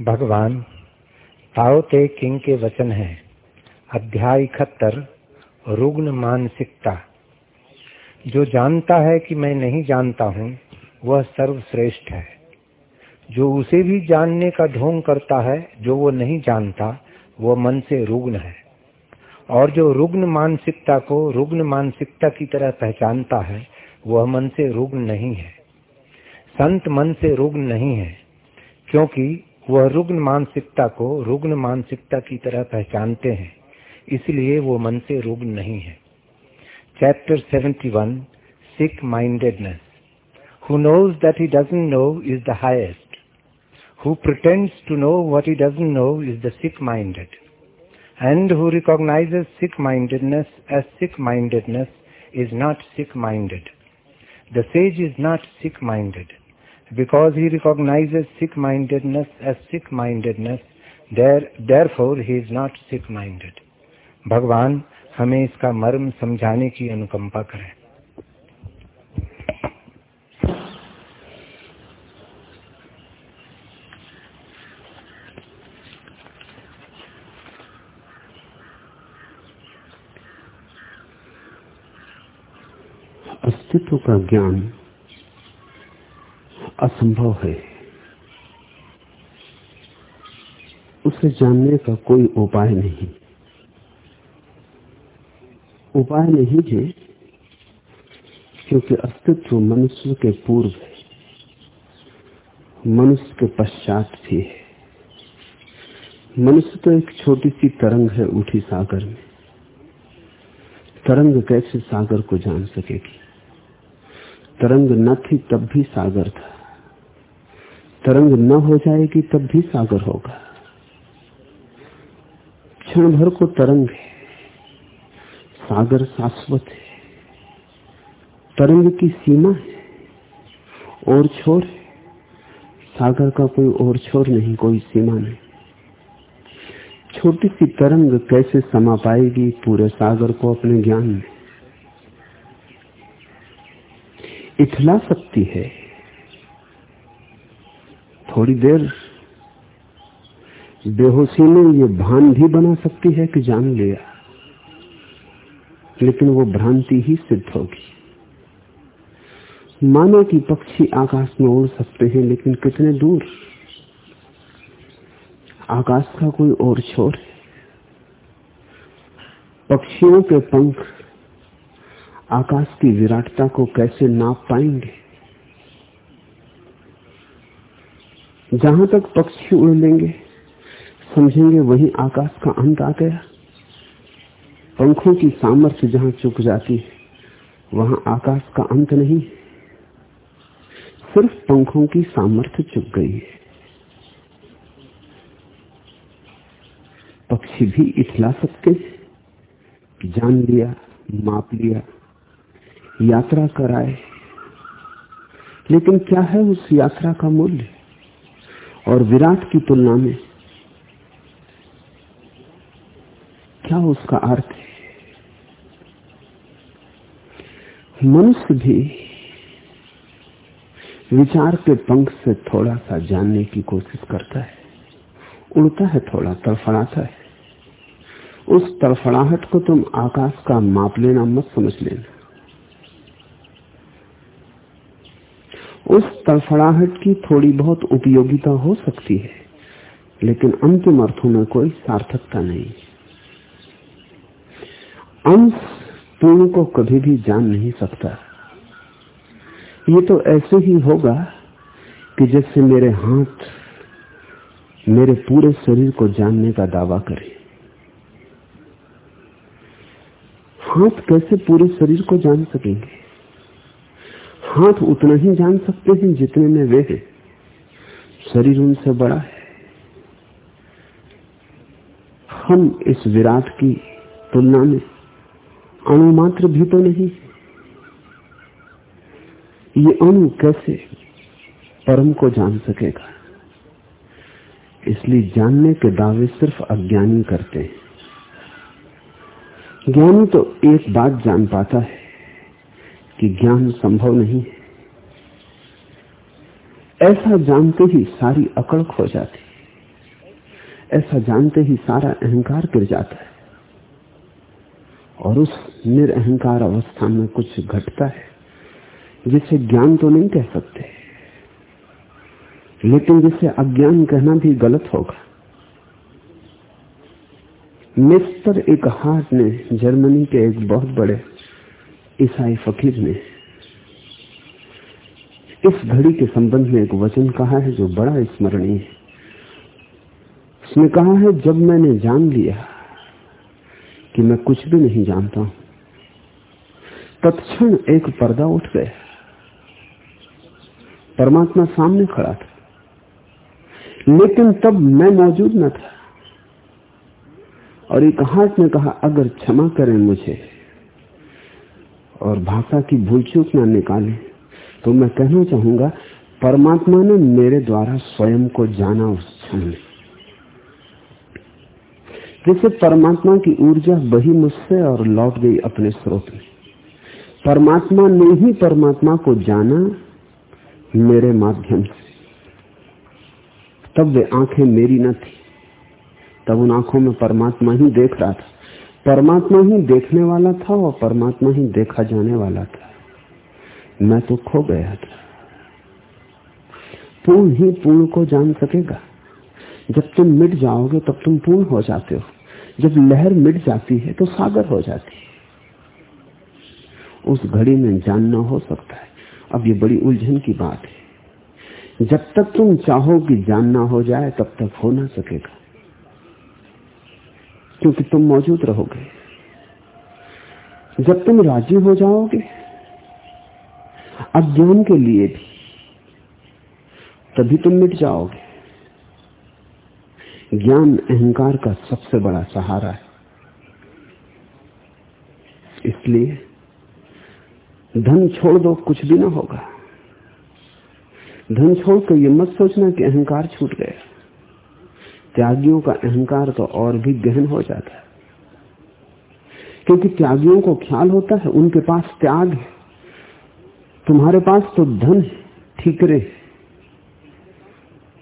भगवान ताओ ते किंग के वचन है। अध्याय इकहत्तर, रुग्ण मानसिकता। जो जानता है कि मैं नहीं जानता हूँ, वह सर्वश्रेष्ठ है। जो उसे भी जानने का ढोंग करता है, जो वो नहीं जानता वह मन से रुग्ण है। और जो रुग्ण मानसिकता को रुग्ण मानसिकता की तरह पहचानता है, वह मन से रुग्ण नहीं है। संत मन से रुग्ण नहीं है, क्योंकि वह रुग्ण मानसिकता को रुग्ण मानसिकता की तरह पहचानते हैं। इसलिए वो मन से रुग्ण नहीं है। Chapter 71 one sick mindedness who knows that he doesn't know is the highest who pretends to know what he doesn't know is the sick minded and who recognizes sick mindedness as sick mindedness is not sick minded the sage is not sick minded because he recognizes sick-mindedness as sick-mindedness, there, therefore he is not sick-minded. भगवान हमें इसका मर्म समझाने की अनुकंपा करें अस्तित्व का ज्ञान असंभव है। उसे जानने का कोई उपाय नहीं। उपाय नहीं है क्योंकि अस्तित्व मनुष्य के पूर्व है। मनुष्य के पश्चात भी है। मनुष्य तो एक छोटी सी तरंग है उठी सागर में। तरंग कैसे सागर को जान सकेगी? तरंग न थी तब भी सागर था। तरंग न हो जाएगी तब भी सागर होगा। क्षण भर को तरंग है, सागर शाश्वत है, तरंग की सीमा है, और छोर है। सागर का कोई और छोर नहीं, कोई सीमा नहीं। छोटी सी तरंग कैसे समा पाएगी पूरे सागर को अपने ज्ञान में? इथला सकती है थोड़ी देर बेहोशी में ये भान भी बना सकती है कि जान लिया लेकिन वो भ्रांति ही सिद्ध होगी। मानो कि पक्षी आकाश में उड़ सकते हैं, लेकिन कितने दूर? आकाश का कोई और छोर है। पक्षियों के पंख आकाश की विराटता को कैसे नाप पाएँगे? जहाँ तक पक्षी उड़ लेंगे समझेंगे वही आकाश का अंत आ गया। पंखों की सामर्थ्य जहाँ चुक जाती है, वहाँ आकाश का अंत नहीं। सिर्फ़ पंखों की सामर्थ्य चुक गई है। पक्षी भी इथला सकते जान लिया, माप लिया, यात्रा कराए। लेकिन क्या है उस यात्रा का मूल्य? और विराट की तुलना में क्या उसका अर्थ है? मनुष्य भी विचार के पंख से थोड़ा सा जानने की कोशिश करता है, उड़ता है, थोड़ा तड़फड़ाता है। उस तड़फड़ाहट को तुम आकाश का माप लेना मत समझ लेना। उस तड़फड़ाहट की थोड़ी बहुत उपयोगिता हो सकती है, लेकिन अंतिम अर्थों में कोई सार्थकता नहीं। अंश पूर्ण को कभी भी जान नहीं सकता। ये तो ऐसे ही होगा कि जैसे मेरे हाथ मेरे पूरे शरीर को जानने का दावा करे। हाथ कैसे पूरे शरीर को जान सकेंगे? हाथ उतना ही जान सकते हैं जितने में वे हैं। शरीर उनसे बड़ा है। हम इस विराट की तुलना में अणुमात्र भी तो नहीं ये अणु कैसे परम को जान सकेगा? इसलिए जानने के दावे सिर्फ़ अज्ञानी करते हैं। ज्ञानी तो एक बात जान पाता है। कि ज्ञान संभव नहीं है। ऐसा जानते ही सारी अकड़ खो जाती ऐसा जानते ही सारा अहंकार गिर जाता है। और उस निरअहकार अवस्था में कुछ घटता है, जिसे ज्ञान तो नहीं कह सकते। लेकिन जिसे अज्ञान कहना भी गलत होगा। मिस्टर एक हार्ट ने जर्मनी के एक बहुत बड़े ईसाई फकीर ने इस घड़ी के संबंध में एक वचन कहा है जो बड़ा स्मरणीय है। उसने कहा है, जब मैंने जान लिया कि मैं कुछ भी नहीं जानता हूँ, तत्क्षण एक पर्दा उठ गया। परमात्मा सामने खड़ा था, लेकिन तब मैं मौजूद न था। और एक हाथ ने कहा, अगर क्षमा करें मुझे और भाषा की भूल चूक ना निकाले। तो मैं कहना चाहूँगा, परमात्मा ने मेरे द्वारा स्वयं को जाना उस क्षण जैसे परमात्मा की ऊर्जा बही मुझसे और लौट गई अपने स्रोत में। परमात्मा ने ही परमात्मा को जाना मेरे माध्यम से। तब वे आँखें मेरी न थी। तब उन आँखों में परमात्मा ही देख रहा था। परमात्मा ही देखने वाला था और परमात्मा ही देखा जाने वाला था। मैं तो खो गया था। पूर्ण ही पूर्ण को जान सकेगा। जब तुम मिट जाओगे, तब तुम पूर्ण हो जाते हो। जब लहर मिट जाती है तो सागर हो जाती है। उस घड़ी में जानना हो सकता है। अब ये बड़ी उलझन की बात है। जब तक तुम चाहो कि जानना हो जाए, तब तक हो ना सकेगा। क्योंकि तुम मौजूद रहोगे। जब तुम राज़ी हो जाओगे, अज्ञान के लिए भी, तभी तुम मिट जाओगे। ज्ञान अहंकार का सबसे बड़ा सहारा है। इसलिए धन छोड़ दो, कुछ भी ना होगा। धन छोड़ कर ये मत सोचना कि अहंकार छूट गया। त्यागियों का अहंकार तो और भी गहन हो जाता है। क्योंकि त्यागियों को ख्याल होता है, उनके पास त्याग है। तुम्हारे पास तो धन है, ठीकरे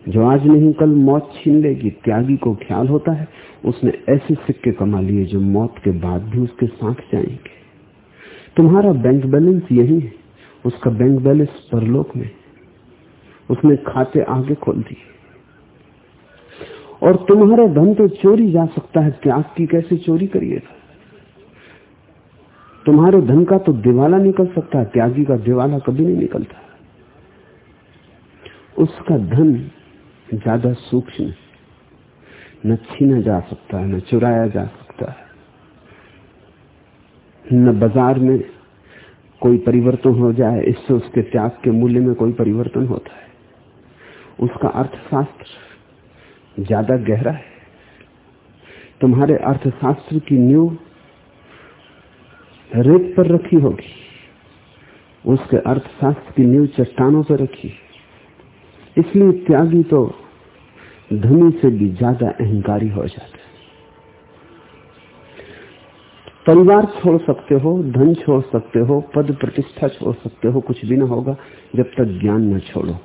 जो आज नहीं, कल मौत छीन लेगी। त्यागी को ख्याल होता है, उसने ऐसे सिक्के कमा लिए जो मौत के बाद भी उसके साथ जाएँगे। तुम्हारा बैंक बैलेंस यही है, उसका बैंक बैलेंस परलोक में उसने खाते आगे खोल दिए। और तुम्हारा धन तो चोरी जा सकता है त्याग की कैसे चोरी करिएगा तुम्हारे धन का तो दिवाला निकल सकता है, त्यागी का दिवाला कभी नहीं निकलता। उसका धन ज़्यादा सूक्ष्म न छीना जा सकता है, न चुराया जा सकता है। न बाज़ार में कोई परिवर्तन हो जाए, इससे उसके त्याग के मूल्य में कोई परिवर्तन होता है। उसका अर्थशास्त्र ज़्यादा गहरा है। तुम्हारे अर्थशास्त्र की नींव रेत पर रखी होगी। उसके अर्थशास्त्र की नींव चट्टानों पर रखी। इसलिए त्यागी तो धनी से भी ज़्यादा अहंकारी हो जाता है। परिवार छोड़ सकते हो, धन छोड़ सकते हो, पद प्रतिष्ठा छोड़ सकते हो, कुछ भी ना होगा, जब तक ज्ञान न छोड़ो।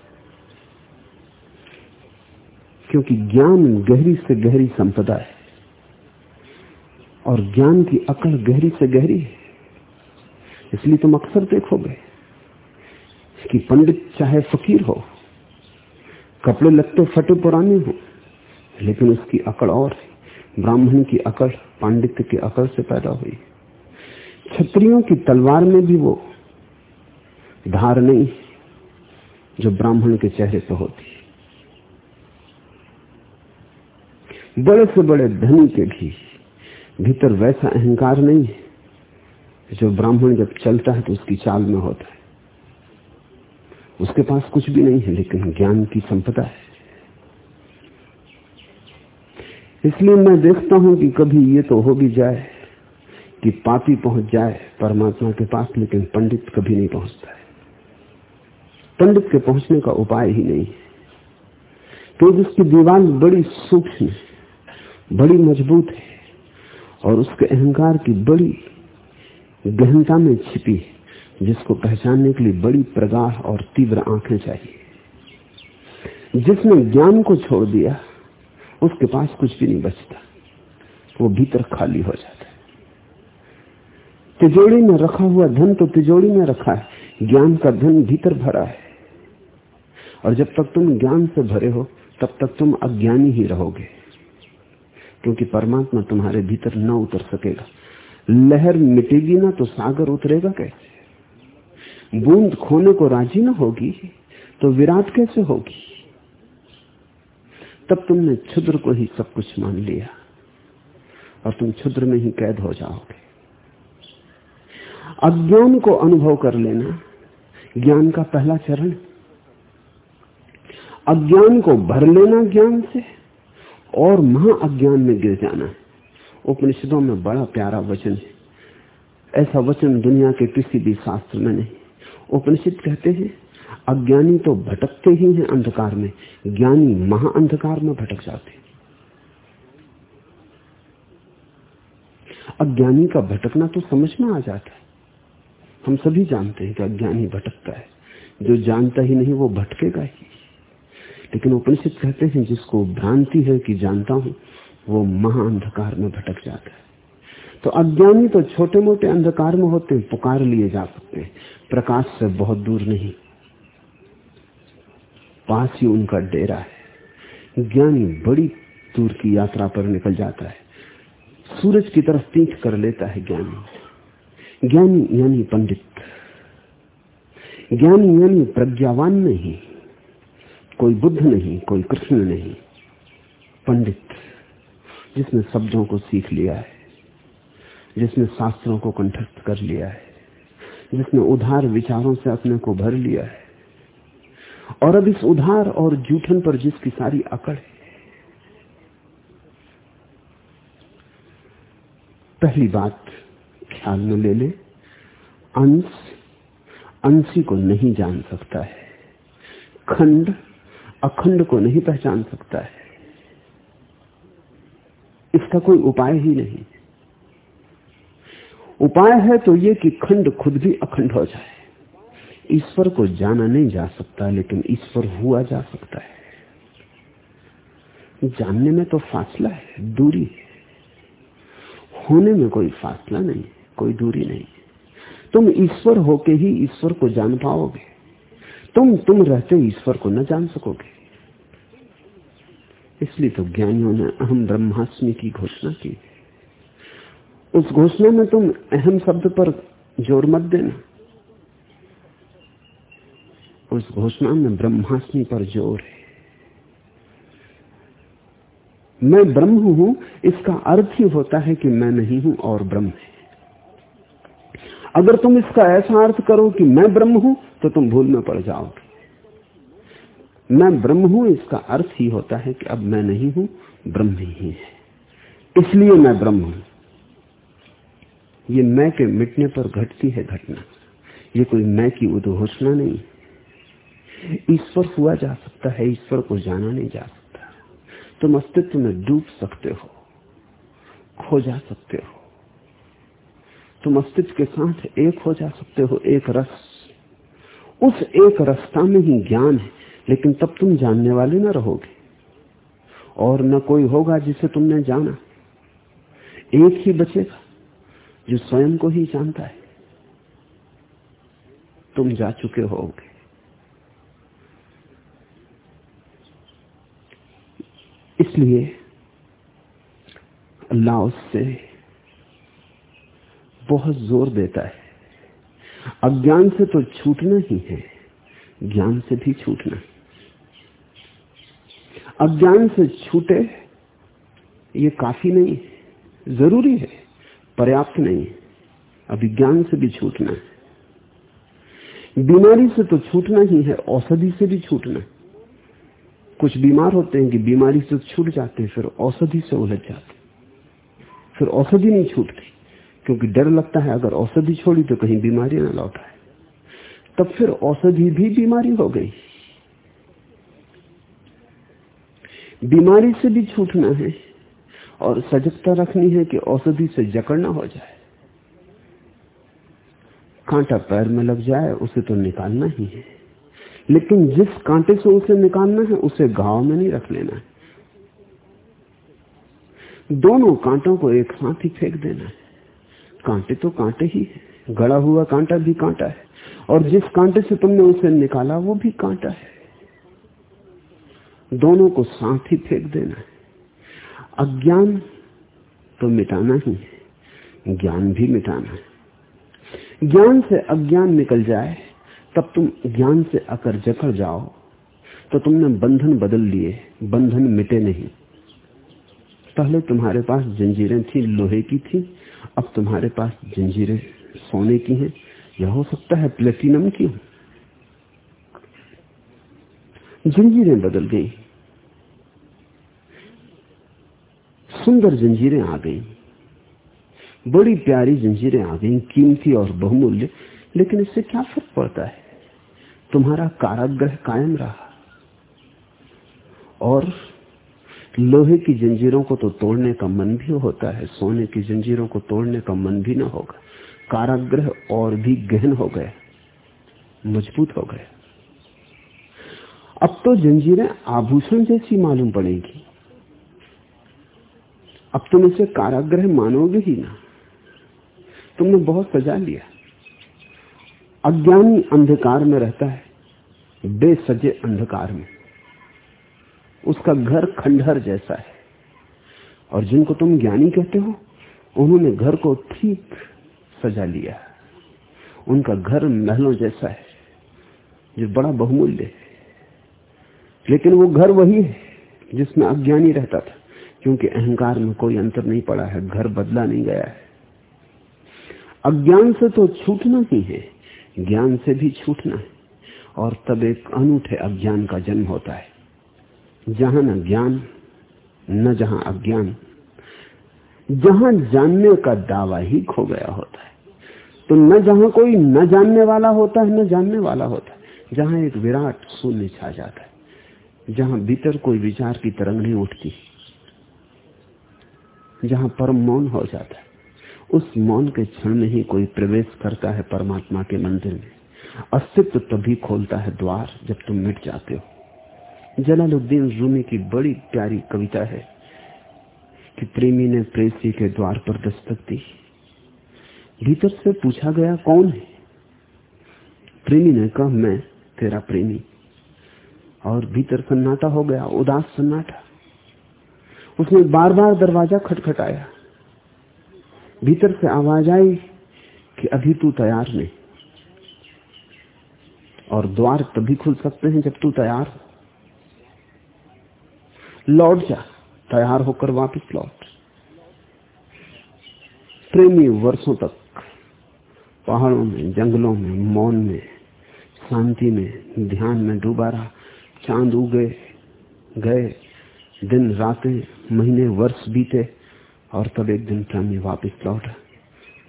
क्योंकि ज्ञान गहरी से गहरी संपदा है। और ज्ञान की अकड़ गहरी से गहरी है। इसलिए तुम अक्सर देखोगे कि पंडित चाहे फकीर हो, कपड़े लगते फटे पुराने हो, लेकिन उसकी अकड़ और ब्राह्मण की अकड़ पांडित्य की अकड़ से पैदा हुई। छत्रियों की तलवार में भी वो धार नहीं, जो ब्राह्मण के चेहरे पर होती। बड़े से बड़े धनी के भी भीतर वैसा अहंकार नहीं है जो ब्राह्मण जब चलता है तो उसकी चाल में होता है। उसके पास कुछ भी नहीं है, लेकिन ज्ञान की संपदा है। इसलिए मैं देखता हूँ कि कभी ये तो हो भी जाए कि पापी पहुँच जाए परमात्मा के पास, लेकिन पंडित कभी नहीं पहुँचता है। पंडित के पहुँचने का उपाय ही नहीं है। तो जिसकी दीवार बड़ी सूक्ष्म बड़ी मज़बूत है और उसके अहंकार की बड़ी गहनता में छिपी है, जिसको पहचानने के लिए बड़ी प्रगाढ़ और तीव्र आँखें चाहिए। जिसने ज्ञान को छोड़ दिया, उसके पास कुछ भी नहीं बचता। वो भीतर खाली हो जाता है। तिजोड़ी में रखा हुआ धन तो तिजोड़ी में रखा है। ज्ञान का धन भीतर भरा है। और जब तक तुम ज्ञान से भरे हो, तब तक तुम अज्ञानी ही रहोगे। क्योंकि परमात्मा तुम्हारे भीतर न उतर सकेगा। लहर मिटेगी ना तो सागर उतरेगा कैसे? बूंद खोने को राज़ी ना होगी तो विराट कैसे होगी? तब तुमने क्षुद्र को ही सब कुछ मान लिया और तुम क्षुद्र में ही कैद हो जाओगे। अज्ञान को अनुभव कर लेना ज्ञान का पहला चरण। अज्ञान को भर लेना ज्ञान से। और महा अज्ञान में गिर जाना। है उपनिषदों में बड़ा प्यारा वचन है। ऐसा वचन दुनिया के किसी भी शास्त्र में नहीं। उपनिषद कहते हैं, अज्ञानी तो भटकते ही हैं अंधकार में। ज्ञानी महाअंधकार में भटक जाते अज्ञानी का भटकना तो समझ में आ जाता है। हम सभी जानते हैं कि अज्ञानी भटकता है। जो जानता ही नहीं, वो भटकेगा ही। लेकिन उपनिषद कहते हैं, जिसको भ्रांति है कि जानता हूँ, वो महा अंधकार में भटक जाता है। तो अज्ञानी तो छोटे मोटे अंधकार में होते हैं, पुकार लिए जा सकते हैं। प्रकाश से बहुत दूर नहीं। पास ही उनका डेरा है। ज्ञानी बड़ी दूर की यात्रा पर निकल जाता है। सूरज की तरफ़ तीख कर लेता है ज्ञानी। ज्ञानी यानी पंडित। ज्ञानी यानी प्रज्ञावान नहीं। कोई बुद्ध नहीं, कोई कृष्ण नहीं, पंडित, जिसने शब्दों को सीख लिया है, जिसने शास्त्रों को कंठस्थ कर लिया है, जिसने उधार विचारों से अपने को भर लिया है, और अब इस उधार और जूठन पर जिसकी सारी अकड़ है, पहली बात ख्याल में ले ले, अंश, अंशी को नहीं जान सकता है, खंड अखंड को नहीं पहचान सकता है। इसका कोई उपाय ही नहीं। उपाय है तो ये कि खंड खुद भी अखंड हो जाए। ईश्वर को जाना नहीं जा सकता, लेकिन ईश्वर हुआ जा सकता है। जानने में तो फासला है, दूरी है। होने में कोई फासला नहीं, कोई दूरी नहीं। तुम ईश्वर होके ही ईश्वर को जान पाओगे। तुम तुम रहते ईश्वर को न जान सकोगे। इसलिए तो ज्ञानियों ने अहम ब्रह्मास्मि की घोषणा की। उस घोषणा में तुम अहम शब्द पर ज़ोर मत देना। उस घोषणा में ब्रह्मास्मि पर ज़ोर है। मैं ब्रह्म हूँ, इसका अर्थ ही होता है कि मैं नहीं हूँ और ब्रह्म है। अगर तुम इसका ऐसा अर्थ करो कि मैं ब्रह्म हूँ तो तुम भूल में पड़ जाओगे। मैं ब्रह्म हूँ, इसका अर्थ ही होता है कि अब मैं नहीं हूँ, ब्रह्म ही है। इसलिए मैं ब्रह्म हूँ। ये मैं के मिटने पर घटती है घटना। ये कोई मैं की उद्घोषणा नहीं। ईश्वर हुआ जा सकता है, ईश्वर को जाना नहीं जा सकता। तुम अस्तित्व में डूब सकते हो, खो जा सकते हो। तुम अस्तित्व के साथ एक हो जा सकते हो, एक रस उस एक रस्ता में ही ज्ञान है, लेकिन तब तुम जानने वाले ना रहोगे। और न कोई होगा जिसे तुमने जाना। एक ही बचेगा जो स्वयं को ही जानता है। तुम जा चुके होगे। इसलिए अल्लाह उससे बहुत ज़ोर देता है। अज्ञान से तो छूटना ही है। ज्ञान से भी छूटना। अज्ञान से छूटे, ये काफ़ी नहीं है। ज़रूरी है, पर्याप्त नहीं है। अभिज्ञान से भी छूटना है। बीमारी से तो छूटना ही है, औषधि से भी छूटना। कुछ बीमार होते हैं कि बीमारी से छूट जाते हैं, फिर औषधि से उलझ जाते फिर औषधि नहीं छूटती। क्योंकि डर लगता है, अगर औषधि छोड़ी तो कहीं बीमारी ना लौटा है तब फिर औषधि भी बीमारी हो गई। बीमारी से भी छूटना है और सजगता रखनी है कि औषधि से जकड़ना हो जाए। कांटा पैर में लग जाए, उसे तो निकालना ही है। लेकिन जिस कांटे से उसे निकालना है, उसे घाव में नहीं रख लेना है। दोनों कांटों को एक साथ ही फेंक देना है। कांटे तो कांटे ही है। गड़ा हुआ कांटा भी कांटा है। और जिस कांटे से तुमने उसे निकाला, वो भी कांटा है। दोनों को साथ ही फेंक देना है। अज्ञान तो मिटाना ही है। ज्ञान भी मिटाना है। ज्ञान से अज्ञान निकल जाए, तब तुम ज्ञान से अकर जकड़ जाओ। तो तुमने बंधन बदल लिए, बंधन मिटे नहीं। पहले तुम्हारे पास जंजीरें थी, लोहे की थी अब तुम्हारे पास जंजीरें सोने की हैं, या हो सकता है प्लेटिनम की हो? जंजीरें बदल गई। सुंदर जंजीरें आ गई। बड़ी प्यारी जंजीरें आ गई, कीमती और बहुमूल्य, लेकिन इससे क्या फ़र्क पड़ता है? तुम्हारा काराग्रह कायम रहा। और लोहे की जंजीरों को तो तोड़ने का मन भी होता है, सोने की जंजीरों को तोड़ने का मन भी ना होगा। काराग्रह और भी गहन हो गए, मज़बूत हो गए। अब तो जंजीरें आभूषण जैसी मालूम पड़ेगी। अब तुम इसे काराग्रह मानोगे ही ना। तुमने बहुत सजा लिया। अज्ञानी अंधकार में रहता है, बेसजे अंधकार में। उसका घर खंडहर जैसा है। और जिनको तुम ज्ञानी कहते हो, उन्होंने घर को ठीक सजा लिया उनका घर महलों जैसा है, जो बड़ा बहुमूल्य है। लेकिन वो घर वही है, जिसमें अज्ञानी रहता था, क्योंकि अहंकार में कोई अंतर नहीं पड़ा है, घर बदला नहीं गया है। अज्ञान से तो छूटना ही है, ज्ञान से भी छूटना है। और तब एक अनूठे अज्ञान का जन्म होता है। जहाँ न ज्ञान, न जहाँ अज्ञान। जहाँ जानने का दावा ही खो गया होता है। तो न जहाँ कोई न जानने वाला होता है, न जानने वाला होता है। जहाँ एक विराट शून्य छा जाता है। जहाँ भीतर कोई विचार की तरंग नहीं उठती। जहाँ परम मौन हो जाता है। उस मौन के क्षण में ही कोई प्रवेश करता है परमात्मा के मंदिर में। अस्तित्व तभी खोलता है द्वार जब तुम मिट जाते हो। जलालुद्दीन रूमी की बड़ी प्यारी कविता है कि प्रेमी ने प्रेसी के द्वार पर दस्तक दी। भीतर से पूछा गया, कौन है? प्रेमी ने कहा, मैं, तेरा प्रेमी। और भीतर सन्नाटा हो गया, उदास सन्नाटा। उसने बार बार दरवाज़ा खटखटाया। भीतर से आवाज़ आई कि, अभी तू तैयार नहीं। और द्वार तभी खुल सकते हैं जब तू तैयार हो। लौट जा, तैयार होकर वापस लौट। प्रेमी वर्षों तक, पहाड़ों में, जंगलों में, मौन में, शांति में, ध्यान में डूबा रहा। चाँद उगे, गए, दिन रातें, महीने, वर्ष बीते, और तब एक दिन प्रेमी वापस लौटा।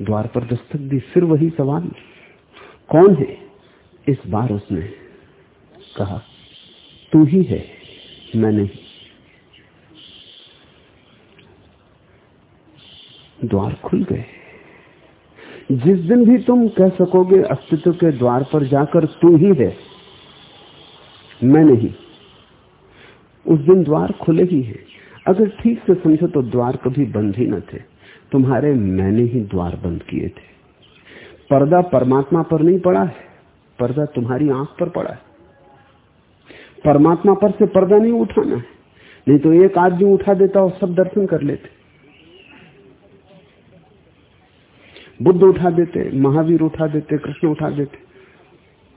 द्वार पर दस्तक दी, फिर वही सवाल, कौन है? इस बार उसने कहा, तू ही है, मैं नहीं। द्वार खुल गए। जिस दिन भी तुम कह सकोगे, अस्तित्व के द्वार पर जाकर तू ही है। मैं नहीं। उस दिन द्वार खुले ही है। अगर ठीक से समझो तो द्वार कभी बंद ही न थे। तुम्हारे मैंने ही द्वार बंद किए थे। पर्दा परमात्मा पर नहीं पड़ा है। पर्दा तुम्हारी आँख पर पड़ा है। परमात्मा पर से पर्दा नहीं उठाना है। नहीं तो एक आदमी उठा देता और सब दर्शन कर लेते। बुद्ध उठा देते, महावीर उठा देते, कृष्ण उठा देते,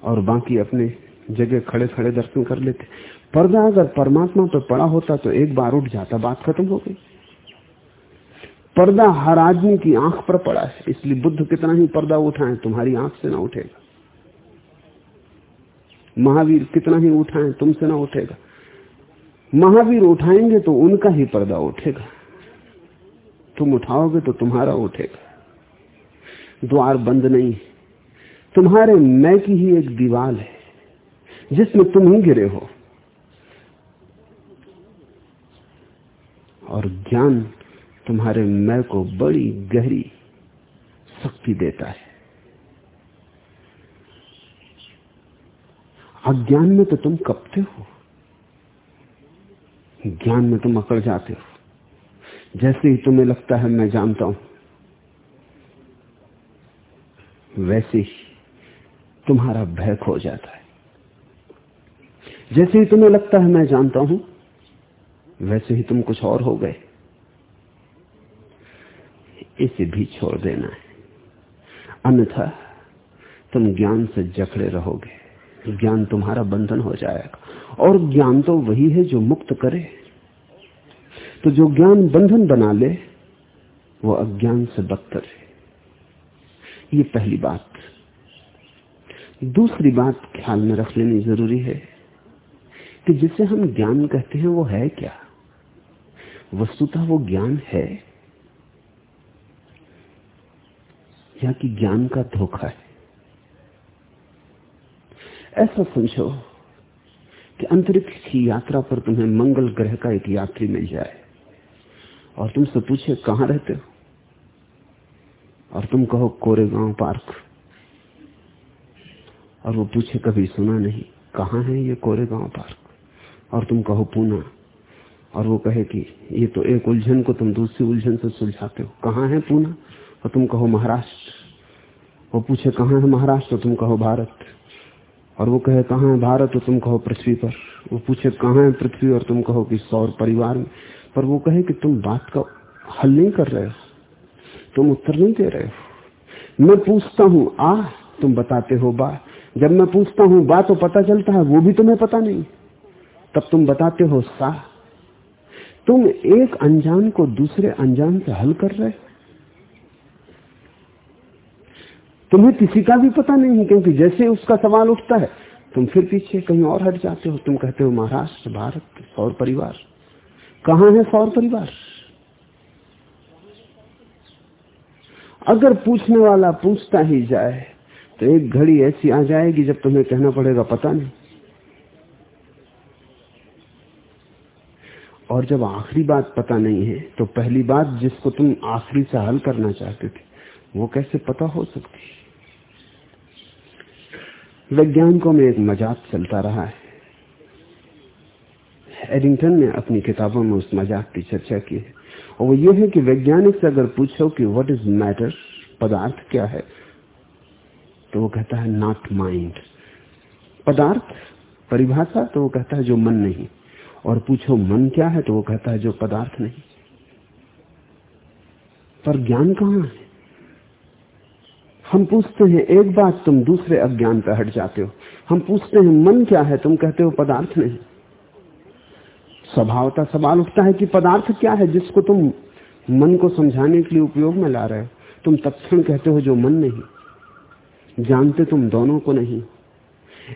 और बाकी अपने जगह खड़े खड़े दर्शन कर लेते। पर्दा अगर परमात्मा पर पड़ा होता तो एक बार उठ जाता, बात खत्म हो गई। पर्दा हर आदमी की आँख पर पड़ा है, इसलिए बुद्ध कितना ही पर्दा उठाए, तुम्हारी आँख से ना उठेगा। महावीर कितना ही उठाए, तुमसे ना उठेगा। महावीर उठाएँगे तो उनका ही पर्दा उठेगा। तुम उठाओगे तो तुम्हारा उठेगा। द्वार बंद नहीं तुम्हारे मैं की ही एक दीवार है, जिसमें तुम ही गिरे हो। और ज्ञान तुम्हारे मैं को बड़ी गहरी शक्ति देता है। अज्ञान में तो तुम कपते हो। ज्ञान में तुम अकड़ जाते हो। जैसे ही तुम्हें लगता है मैं जानता हूँ वैसे ही तुम्हारा भय खो जाता है। जैसे ही तुम्हें लगता है मैं जानता हूँ, वैसे ही तुम कुछ और हो गए। इसे भी छोड़ देना है। अन्यथा तुम ज्ञान से जकड़े रहोगे। ज्ञान तुम्हारा बंधन हो जाएगा। और ज्ञान तो वही है जो मुक्त करे। तो जो ज्ञान बंधन बना ले, वो अज्ञान से बदतर है। ये पहली बात। दूसरी बात ख्याल में रख लेनी ज़रूरी है कि जिसे हम ज्ञान कहते हैं वो है क्या? वस्तुतः वो ज्ञान है या कि ज्ञान का धोखा है? ऐसा समझो कि अंतरिक्ष की यात्रा पर तुम्हें मंगल ग्रह का एक यात्री मिल जाए और तुमसे पूछे, कहाँ रहते हो? और तुम कहो कोरेगांव पार्क। और वो पूछे, कभी सुना नहीं, कहा है ये कोरेगांव पार्क? और तुम कहो पूना। और वो कहे कि ये तो एक उलझन को तुम दूसरी उलझन से सुलझाते हो। कहाँ है पूना? और तुम कहो महाराष्ट्र। वो पूछे, कहाँ है महाराष्ट्र? तो तुम कहो भारत। और वो कहे, कहाँ है भारत? तो तुम कहो पृथ्वी पर। वो पूछे, कहाँ है पृथ्वी? और तुम कहो कि सौर परिवार में। पर वो कहे कि तुम बात का हल नहीं कर रहे हो। तुम उत्तर नहीं दे रहे हो। मैं पूछता हूँ, आ, तुम बताते हो बा। जब मैं पूछता हूँ, बा तो पता चलता है, वो भी तुम्हें पता नहीं। तब तुम बताते हो, सा। तुम एक अनजान को दूसरे अनजान से हल कर रहे तुम्हें किसी का भी पता नहीं है, क्योंकि जैसे उसका सवाल उठता है, तुम फिर पीछे कहीं और हट जाते हो। तुम कहते हो, महाराष्ट्र, भारत, सौर परिवार। कहा है सौर परिवार? अगर पूछने वाला पूछता ही जाए तो एक घड़ी ऐसी आ जाएगी जब तुम्हें कहना पड़ेगा, पता नहीं। और जब आखिरी बात पता नहीं है तो पहली बात जिसको तुम आखिरी से हल करना चाहते थे, वो कैसे पता हो सकती? वैज्ञानिकों में एक मज़ाक चलता रहा है। एडिंगटन ने अपनी किताबों में उस मज़ाक की चर्चा की है। और वो ये है कि वैज्ञानिक से अगर पूछो कि व्हाट इज़ मैटर पदार्थ क्या है तो वो कहता है नॉट माइंड पदार्थ, परिभाषा तो वो कहता है जो मन नहीं. और पूछो मन क्या है तो वो कहता है जो पदार्थ नहीं. पर ज्ञान कहाँ है? हम पूछते हैं एक बात, तुम दूसरे अज्ञान पर हट जाते हो. हम पूछते हैं मन क्या है, तुम कहते हो पदार्थ नहीं. स्वभावता सवाल उठता है कि पदार्थ क्या है जिसको तुम मन को समझाने के लिए उपयोग में ला रहे हो? तुम तत्ण कहते हो जो मन नहीं। जानते तुम दोनों को नहीं।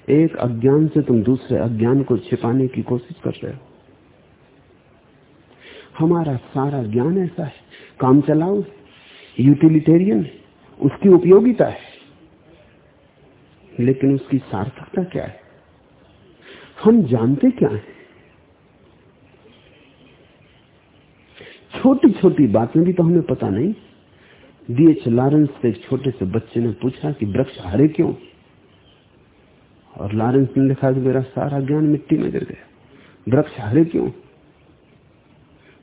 एक अज्ञान से तुम दूसरे अज्ञान को छिपाने की कोशिश कर रहे हो। हमारा सारा ज्ञान ऐसा है। काम चलाओ यूटिलिटेरियन है। उसकी उपयोगिता है। लेकिन उसकी सार्थकता क्या है? हम जानते क्या है? छोटी छोटी बातें भी तो हमें पता नहीं। डीएच लॉरेंस से एक छोटे से बच्चे ने पूछा कि वृक्ष हरे क्यों? और लॉरेंस ने लिखा कि मेरा सारा ज्ञान मिट्टी में गिर गया। वृक्ष हरे क्यों?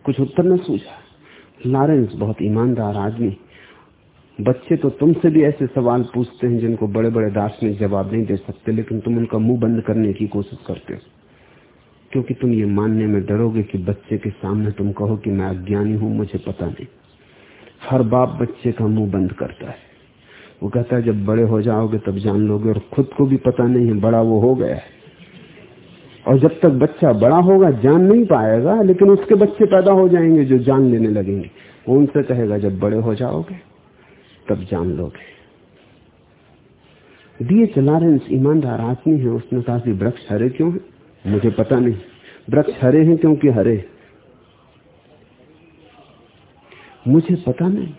कुछ उत्तर न सूझा। लॉरेंस बहुत ईमानदार आदमी। बच्चे तो तुमसे भी ऐसे सवाल पूछते हैं जिनको बड़े बड़े दार्शनिक जवाब नहीं दे सकते, लेकिन तुम उनका मुँह बंद करने की कोशिश करते हो। क्योंकि तुम ये मानने में डरोगे कि बच्चे के सामने तुम कहो कि मैं अज्ञानी हूँ, मुझे पता नहीं। हर बाप बच्चे का मुँह बंद करता है। वो कहता है, जब बड़े हो जाओगे तब जान लोगे और खुद को भी पता नहीं है, बड़ा वो हो गया है। और जब तक बच्चा बड़ा होगा, जान नहीं पाएगा, लेकिन उसके बच्चे पैदा हो जाएँगे जो जान लेने लगेंगे। वो उनसे कहेगा, जब बड़े हो जाओगे, तब जान लोगे। दिए चलारेंस ईमानदार आदमी है, उसने कहा कि वृक्ष हरे क्यों है? मुझे पता नहीं। वृक्ष हरे हैं क्योंकि हरे। मुझे पता नहीं।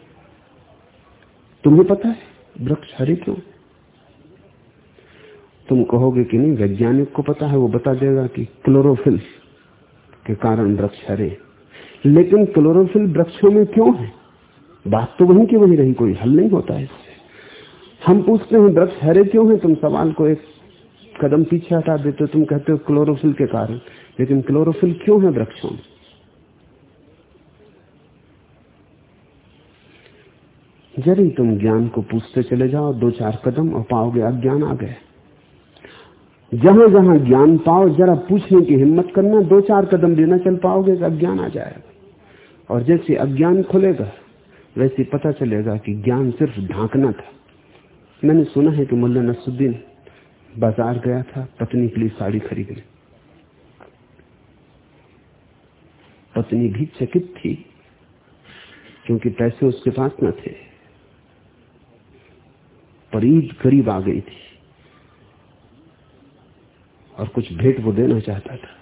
तुम्हें पता है वृक्ष हरे क्यों? तुम कहोगे कि नहीं, वैज्ञानिक को पता है, वो बता देगा कि क्लोरोफिल के कारण वृक्ष हरे। लेकिन क्लोरोफिल वृक्षों में क्यों है? बात तो वहीं की वहीं रही, कोई हल नहीं होता इससे। हम पूछते हैं, वृक्ष हरे क्यों है? तुम सवाल को एक कदम पीछे हटा देते तुम कहते हो क्लोरोफिल के कारण। लेकिन क्लोरोफिल क्यों है वृक्षों में? जरी तुम ज्ञान को पूछते चले जाओ, दो चार कदम और पाओगे अज्ञान आ गए। जहाँ जहाँ ज्ञान पाओ, जरा पूछने की हिम्मत करना, दो चार कदम भी न चल पाओगे तो अज्ञान आ जाएगा। और जैसे अज्ञान खुलेगा, वैसे पता चलेगा कि ज्ञान सिर्फ़ ढांकना था। मैंने सुना है कि मुल्ला नसुद्दीन बाज़ार गया था, पत्नी के लिए साड़ी खरीदने पत्नी भी चकित थी, क्योंकि पैसे उसके पास न थे। पर ईद करीब आ गई थी। और कुछ भेंट वो देना चाहता था।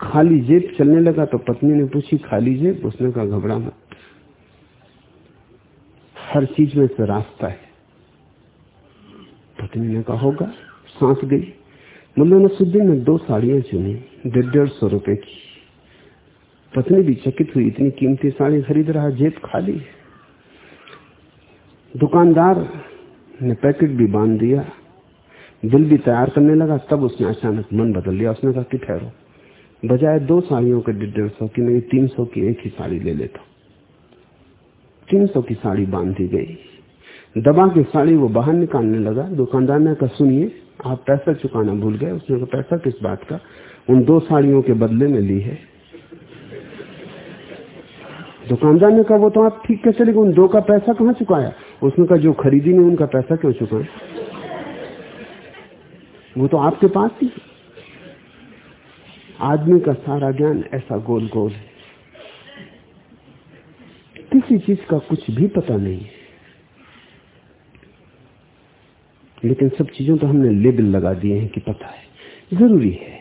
खाली जेब चलने लगा तो पत्नी ने पूछी, खाली जेब? उसने कहा, घबरा मत। हर चीज़ में से रास्ता है। पत्नी ने कहा होगा। सांस गई। मुल्ला नसुद्दीन ने दो साड़ियाँ चुनी डेढ़ डेढ़ सौ रुपए की। पत्नी भी चकित हुई, इतनी कीमती साड़ी खरीद रहा, जेब खाली। दुकानदार ने पैकेट भी बाँध दिया। दिल भी तैयार करने लगा, तब उसने अचानक मन बदल लिया। उसने कहा कि ठहरो। बजाय दो साड़ियों के डेढ़ डेढ़ सौ की मैं तीन सौ की एक ही साड़ी ले लेता तीन सौ की साड़ी बाँध गई। दबा के साड़ी वो बाहर निकालने लगा। दुकानदार ने कहा, सुनिए, आप पैसा चुकाना भूल गए। उसने कहा, पैसा किस बात का? उन दो साड़ियों के बदले में ली है। दुकानदार ने कहा, वो तो आप ठीक कैसे लेकिन उन दो का पैसा कहाँ चुकाया? उसने कहा, जो खरीदी नहीं, उनका पैसा क्यों चुकाए? वो तो आपके पास ही आदमी का सारा ज्ञान ऐसा गोल गोल है। किसी चीज़ का कुछ भी पता नहीं है। लेकिन सब चीज़ों तो हमने लेबल लगा दिए हैं कि पता है, ज़रूरी है।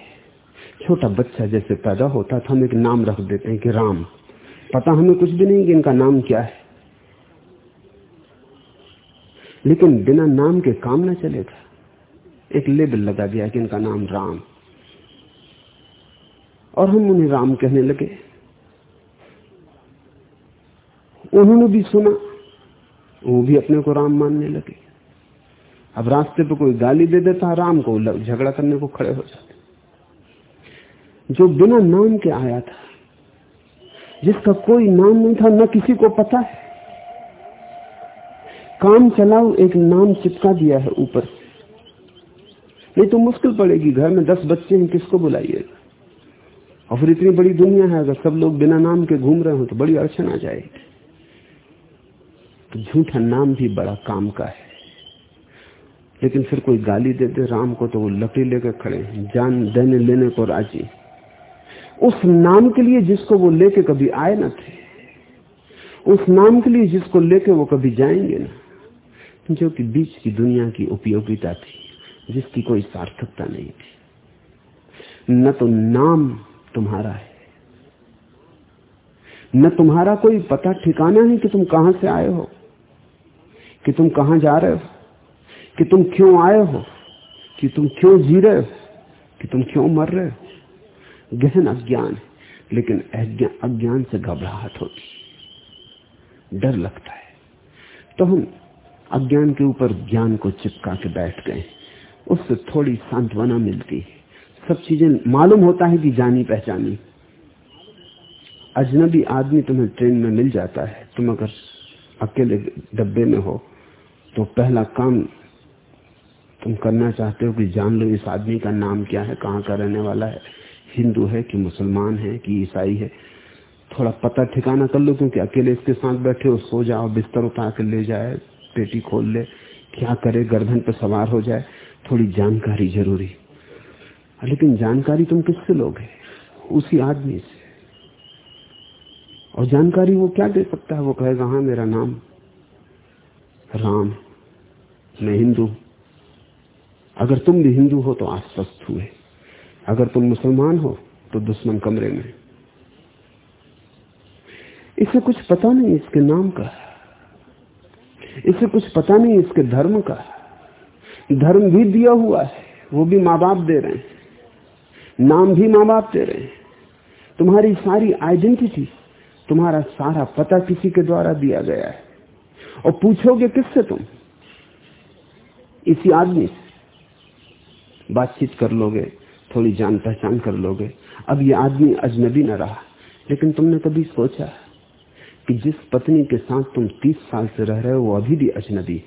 छोटा बच्चा जैसे पैदा होता तो हम एक नाम रख देते हैं कि राम। पता हमें कुछ भी नहीं कि इनका नाम क्या है। लेकिन बिना नाम के काम ना चलेगा एक लेबल लगा दिया कि इनका नाम राम। और हम उन्हें राम कहने लगे। उन्होंने भी सुना, वो भी अपने को राम मानने लगे। अब रास्ते पे कोई गाली दे देता राम को झगड़ा करने को खड़े हो जाते जो बिना नाम के आया था, जिसका कोई नाम नहीं था, न किसी को पता है। काम चलाओ, एक नाम चिपका दिया है ऊपर नहीं तो मुश्किल पड़ेगी, घर में दस बच्चे हैं, किसको बुलाइएगा और फिर इतनी बड़ी दुनिया है, अगर सब लोग बिना नाम के घूम रहे हो तो बड़ी अड़चन आ जाएगी। तो झूठा नाम भी बड़ा काम का है। लेकिन फिर कोई गाली दे दे राम को तो वो लकड़ी लेकर खड़े जान देने, लेने को राज़ी। उस नाम के लिए जिसको वो लेके कभी आए ना थे, उस नाम के लिए जिसको लेके वो कभी जाएँगे ना, जो कि बीच की दुनिया की उपयोगिता थी, जिसकी कोई सार्थकता नहीं थी। न तो नाम तुम्हारा है, न तुम्हारा कोई पता, ठिकाना है कि तुम कहाँ से आए हो, कि तुम कहाँ जा रहे हो। कि तुम क्यों आए हो? कि तुम क्यों जी रहे हो? कि तुम क्यों मर रहे हो? गहन अज्ञान है, लेकिन अज्ञान से घबराहट होती डर लगता है। तो हम अज्ञान के ऊपर ज्ञान को चिपका के बैठ गए। उससे थोड़ी सांत्वना मिलती है। सब चीज़ें मालूम होता है कि जानी पहचानी। अजनबी आदमी तुम्हें ट्रेन में मिल जाता है। तुम अगर अकेले डब्बे में हो तो पहला काम तुम करना चाहते हो कि जान लो इस आदमी का नाम क्या है, कहाँ का रहने वाला है। हिंदू है कि मुसलमान है कि ईसाई है। थोड़ा पता ठिकाना कर लो, क्योंकि अकेले इसके साथ बैठे हो, सो जाओ, बिस्तर उठा कर ले जाए, पेटी खोल ले, क्या करे, गर्दन पर सवार हो जाए, थोड़ी जानकारी ज़रूरी। लेकिन जानकारी तुम किससे लोगे? उसी आदमी से। और जानकारी वो क्या दे सकता है? वो कहेगा हाँ मेरा नाम राम मैं हिंदू अगर तुम भी हिंदू हो तो आश्वस्त हुए। अगर तुम मुसलमान हो तो दुश्मन कमरे में। इसे कुछ पता नहीं इसके नाम का। इसे कुछ पता नहीं इसके धर्म का। धर्म भी दिया हुआ है, वो भी माँ बाप दे रहे हैं। नाम भी माँ बाप दे रहे हैं। तुम्हारी सारी आइडेंटिटी, तुम्हारा सारा पता किसी के द्वारा दिया गया है। और पूछोगे किससे तुम? इसी आदमी से। बातचीत कर लोगे, थोड़ी जान पहचान कर लोगे। अब ये आदमी अजनबी न रहा, लेकिन तुमने कभी सोचा कि जिस पत्नी के साथ तुम तीस साल से रह रहे हो, वो अभी भी अजनबी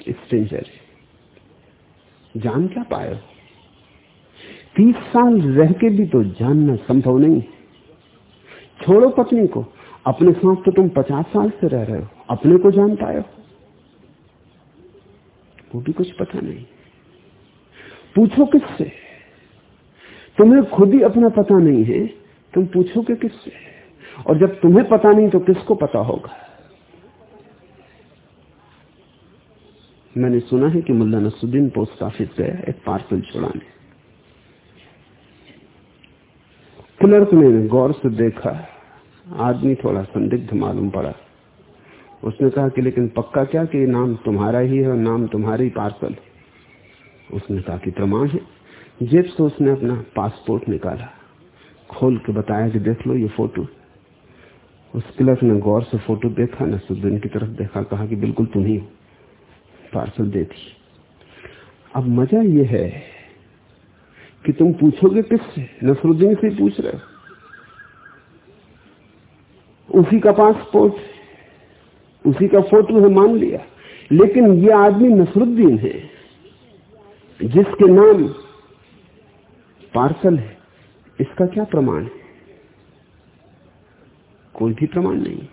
स्ट्रेंजर है। जान क्या पाए तीस साल रह के भी तो जानना संभव नहीं छोड़ो पत्नी को, अपने साथ तो तुम पचास साल से रह रहे हो, अपने को जान पाए हो? वो भी कुछ पता नहीं। पूछो किससे? तुम्हें खुद ही अपना पता नहीं है, तुम पूछोगे किससे? और जब तुम्हें पता नहीं तो किसको पता होगा? मैंने सुना है कि मुल्ला नसुद्दीन पोस्ट ऑफ़िस गया, एक पार्सल छुड़ाने। क्लर्क ने गौर से देखा, आदमी थोड़ा संदिग्ध मालूम पड़ा। उसने कहा कि लेकिन पक्का क्या कि नाम तुम्हारा ही है और नाम तुम्हारा ही? पार्सल उसने कहा कि प्रमाण है। जेब से उसने अपना पासपोर्ट निकाला। खोल के बताया कि देख लो ये फ़ोटो। उस क्लर्क ने गौर से फ़ोटो देखा, नसरुद्दीन की तरफ़ देखा, कहा कि बिल्कुल तुम ही पार्सल दे दी। अब मज़ा ये है कि तुम पूछोगे किससे? नसरुद्दीन से पूछ रहे हो। उसी का पासपोर्ट उसी का फ़ोटो है, मान लिया। लेकिन ये आदमी नसरुद्दीन है। जिसके नाम पार्सल है, इसका क्या प्रमाण है? कोई भी प्रमाण नहीं।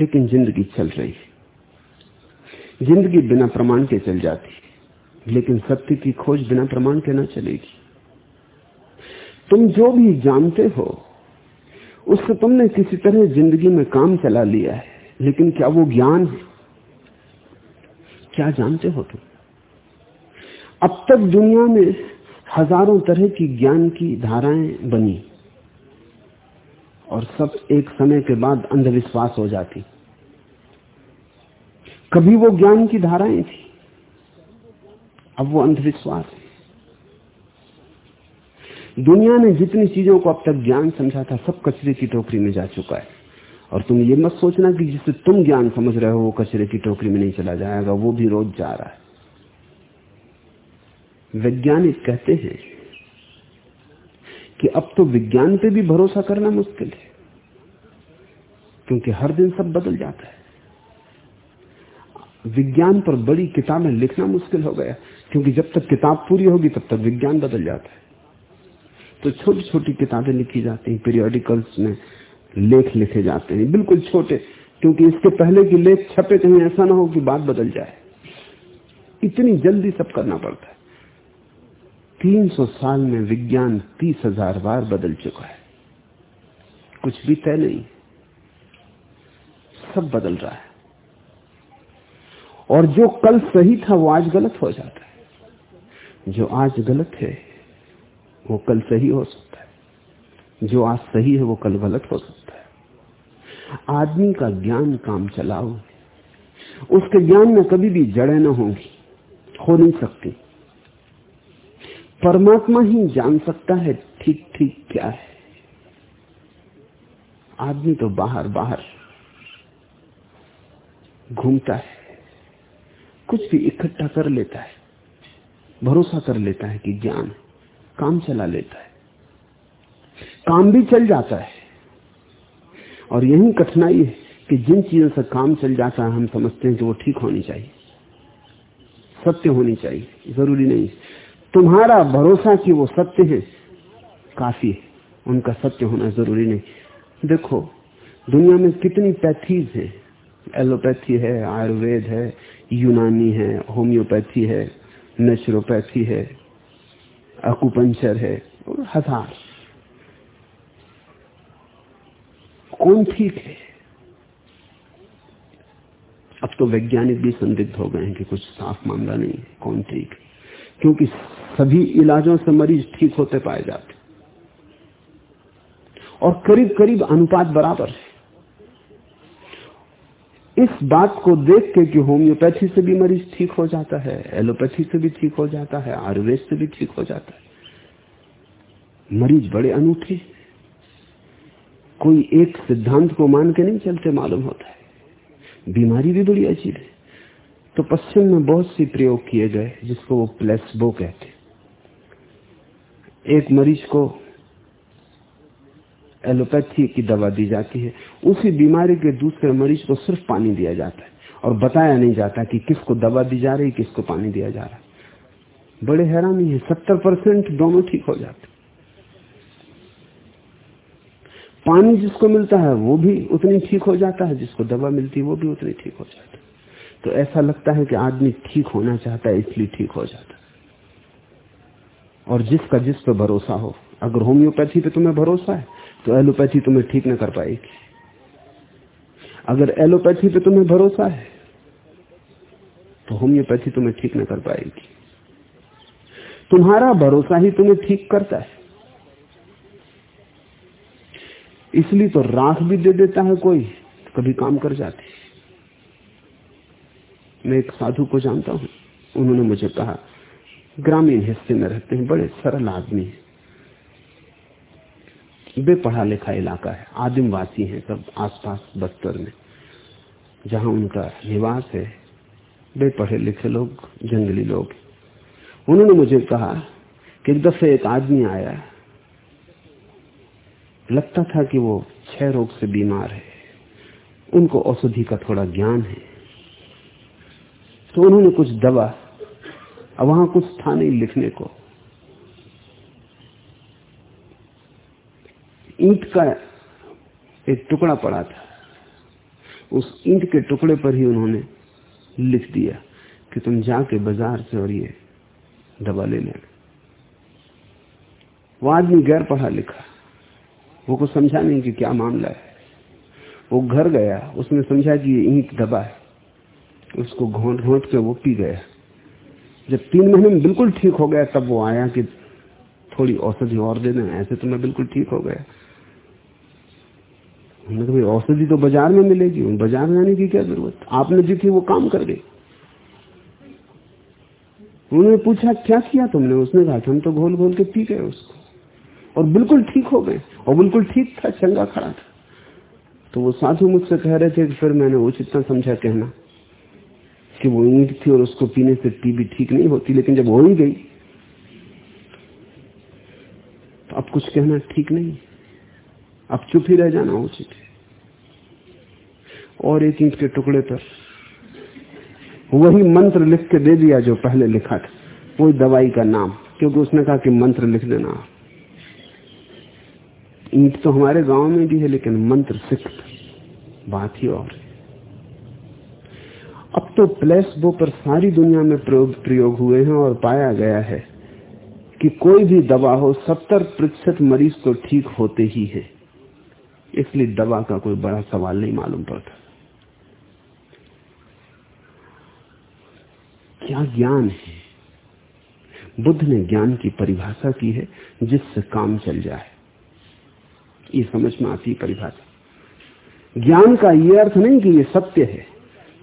लेकिन ज़िंदगी चल रही है। ज़िंदगी बिना प्रमाण के चल जाती है, लेकिन सत्य की खोज बिना प्रमाण के ना चलेगी। तुम जो भी जानते हो, उससे तुमने किसी तरह ज़िंदगी में काम चला लिया है, लेकिन क्या वो ज्ञान है? क्या जानते हो तुम? अब तक दुनिया में हज़ारों तरह की ज्ञान की धाराएँ बनी और सब एक समय के बाद अंधविश्वास हो जाती। कभी वो ज्ञान की धाराएँ थी, अब वो अंधविश्वास है। दुनिया ने जितनी चीज़ों को अब तक ज्ञान समझा था, सब कचरे की टोकरी में जा चुका है। और तुम ये मत सोचना कि जिसे तुम ज्ञान समझ रहे हो, वो कचरे की टोकरी में नहीं चला जाएगा, वो भी रोज जा रहा है। वैज्ञानिक कहते हैं कि अब तो विज्ञान पे भी भरोसा करना मुश्किल है, क्योंकि हर दिन सब बदल जाता है। विज्ञान पर बड़ी किताबें लिखना मुश्किल हो गया, क्योंकि जब तक किताब पूरी होगी तब तक विज्ञान बदल जाता है। तो छोटी छोटी किताबें लिखी जाती हैं पीरियोडिकल्स में लेख लिखे जाते हैं, बिल्कुल छोटे, क्योंकि इसके पहले की लेख छपे कहीं ऐसा ना हो कि बात बदल जाए। इतनी जल्दी सब करना पड़ता है। तीन सौ साल में विज्ञान तीस हज़ार बार बदल चुका है। कुछ भी तय नहीं। सब बदल रहा है। और जो कल सही था, वो आज गलत हो जाता है। जो आज गलत है, वो कल सही हो सकता है। जो आज सही है, वो कल गलत हो सकता है। आदमी का ज्ञान काम चलाओ उसके ज्ञान में कभी भी जड़े न होंगी। हो नहीं सकती। परमात्मा ही जान सकता है ठीक ठीक क्या है। आदमी तो बाहर बाहर घूमता है, कुछ भी इकट्ठा कर लेता है, भरोसा कर लेता है कि ज्ञान काम चला लेता है, काम भी चल जाता है। और यही कठिनाई है कि जिन चीज़ों से काम चल जाता है, हम समझते हैं कि वो ठीक होनी चाहिए, सत्य होनी चाहिए, ज़रूरी नहीं तुम्हारा भरोसा कि वो सत्य है, काफ़ी है। उनका सत्य होना ज़रूरी नहीं। देखो, दुनिया में कितनी पैथीज है। एलोपैथी है, आयुर्वेद है, यूनानी है, होम्योपैथी है, नेचुरोपैथी है, अकुपंचर है, और हज़ार। कौन ठीक है? अब तो वैज्ञानिक भी संदिग्ध हो गए हैं कि कुछ साफ़ मामला नहीं है। कौन ठीक है? क्योंकि सभी इलाजों से मरीज़ ठीक होते पाए जाते और करीब करीब अनुपात बराबर है। इस बात को देख के कि होम्योपैथी से भी मरीज़ ठीक हो जाता है, एलोपैथी से भी ठीक हो जाता है, आयुर्वेद से भी ठीक हो जाता है। मरीज़ बड़े अनूठे कोई एक सिद्धांत को मान के नहीं चलते, मालूम होता है। बीमारी भी बड़ी अजीब है। तो पश्चिम में बहुत सी प्रयोग किए गए, जिसको वो प्लेसबो कहते एक मरीज़ को एलोपैथी की दवा दी जाती है। उसी बीमारी के दूसरे मरीज़ को सिर्फ़ पानी दिया जाता है और बताया नहीं जाता कि किसको दवा दी जा रही है किसको पानी दिया जा रहा। है बड़े हैरानी है, सत्तर परसेंट दोनों ठीक हो जाते। पानी जिसको मिलता है, वो भी उतनी ठीक हो जाता है, जिसको दवा मिलती है, वो भी उतनी ठीक हो जाता है। तो ऐसा लगता है कि आदमी ठीक होना चाहता है, इसलिए ठीक हो जाता है। और जिसका जिस पर भरोसा हो, अगर होम्योपैथी पे तुम्हें भरोसा है तो एलोपैथी तुम्हें ठीक न कर पाएगी। अगर एलोपैथी पे तुम्हें भरोसा है तो होम्योपैथी तुम्हें ठीक न कर पाएगी। तुम्हारा भरोसा ही तुम्हें ठीक करता है। इसलिए तो राख भी दे देता है कोई तो कभी काम कर जाती मैं एक साधु को जानता हूँ। उन्होंने मुझे कहा, ग्रामीण हिस्से में रहते हैं, बड़े सरल आदमी हैं। बेपढ़ा लिखा इलाका है, आदिमवासी हैं सब आसपास बस्तर में। जहाँ उनका निवास है, बेपढ़े लिखे लोग, जंगली लोग उन्होंने मुझे कहा कि एक दफे एक आदमी आया। लगता था कि वो छह रोग से बीमार है। उनको औषधि का थोड़ा ज्ञान है। तो उन्होंने कुछ दवा अब वहाँ कुछ था नहीं लिखने को। ईंट का एक टुकड़ा पड़ा था। उस ईंट के टुकड़े पर ही उन्होंने लिख दिया कि तुम जाके बाज़ार से और ये दवा ले लेना। वो आदमी गैर पढ़ा लिखा। वो को समझा नहीं कि क्या मामला है। वो घर गया, उसने समझा कि ये ईंट दबा है। उसको घोट घोट के वो पी गया जब तीन महीने में बिल्कुल ठीक हो गया, तब वो आया कि थोड़ी औषधि और दे देना ऐसे तो मैं बिल्कुल ठीक हो गया। उन्होंने कहा औषधि तो बाज़ार में मिलेगी। बाज़ार में आने की क्या ज़रूरत? आपने जो की वो काम कर गई उन्होंने पूछा, क्या किया तुमने? उसने कहा हम तो घोल घोल के पी गए उसको। और बिल्कुल ठीक हो गए। और बिल्कुल ठीक था, चंगा खड़ा था। तो वो साधु मुझसे कह रहे थे कि फिर मैंने उचित समझा कहना। कि वो ईट थी और उसको पीने से टीबी ठीक नहीं होती, लेकिन जब हो ही गई तो अब कुछ कहना ठीक नहीं अब चुप ही रह जाना उचित है। और एक ईंट के टुकड़े पर वही मंत्र लिख के दे दिया जो पहले लिखा था, वही दवाई का नाम, क्योंकि उसने कहा कि मंत्र लिख देना। ईंट तो हमारे गाँव में भी है, लेकिन मंत्र सिक्त, बात ही और अब तो प्लेसबो पर सारी दुनिया में प्रयोग प्रयोग हुए हैं और पाया गया है कि कोई भी दवा हो, सत्तर प्रतिशत मरीज़ तो ठीक होते ही है। इसलिए दवा का कोई बड़ा सवाल नहीं मालूम पड़ता। क्या ज्ञान है? बुद्ध ने ज्ञान की परिभाषा की है जिससे काम चल जाए। ये समझ में आती परिभाषा। ज्ञान का ये अर्थ नहीं कि ये सत्य है।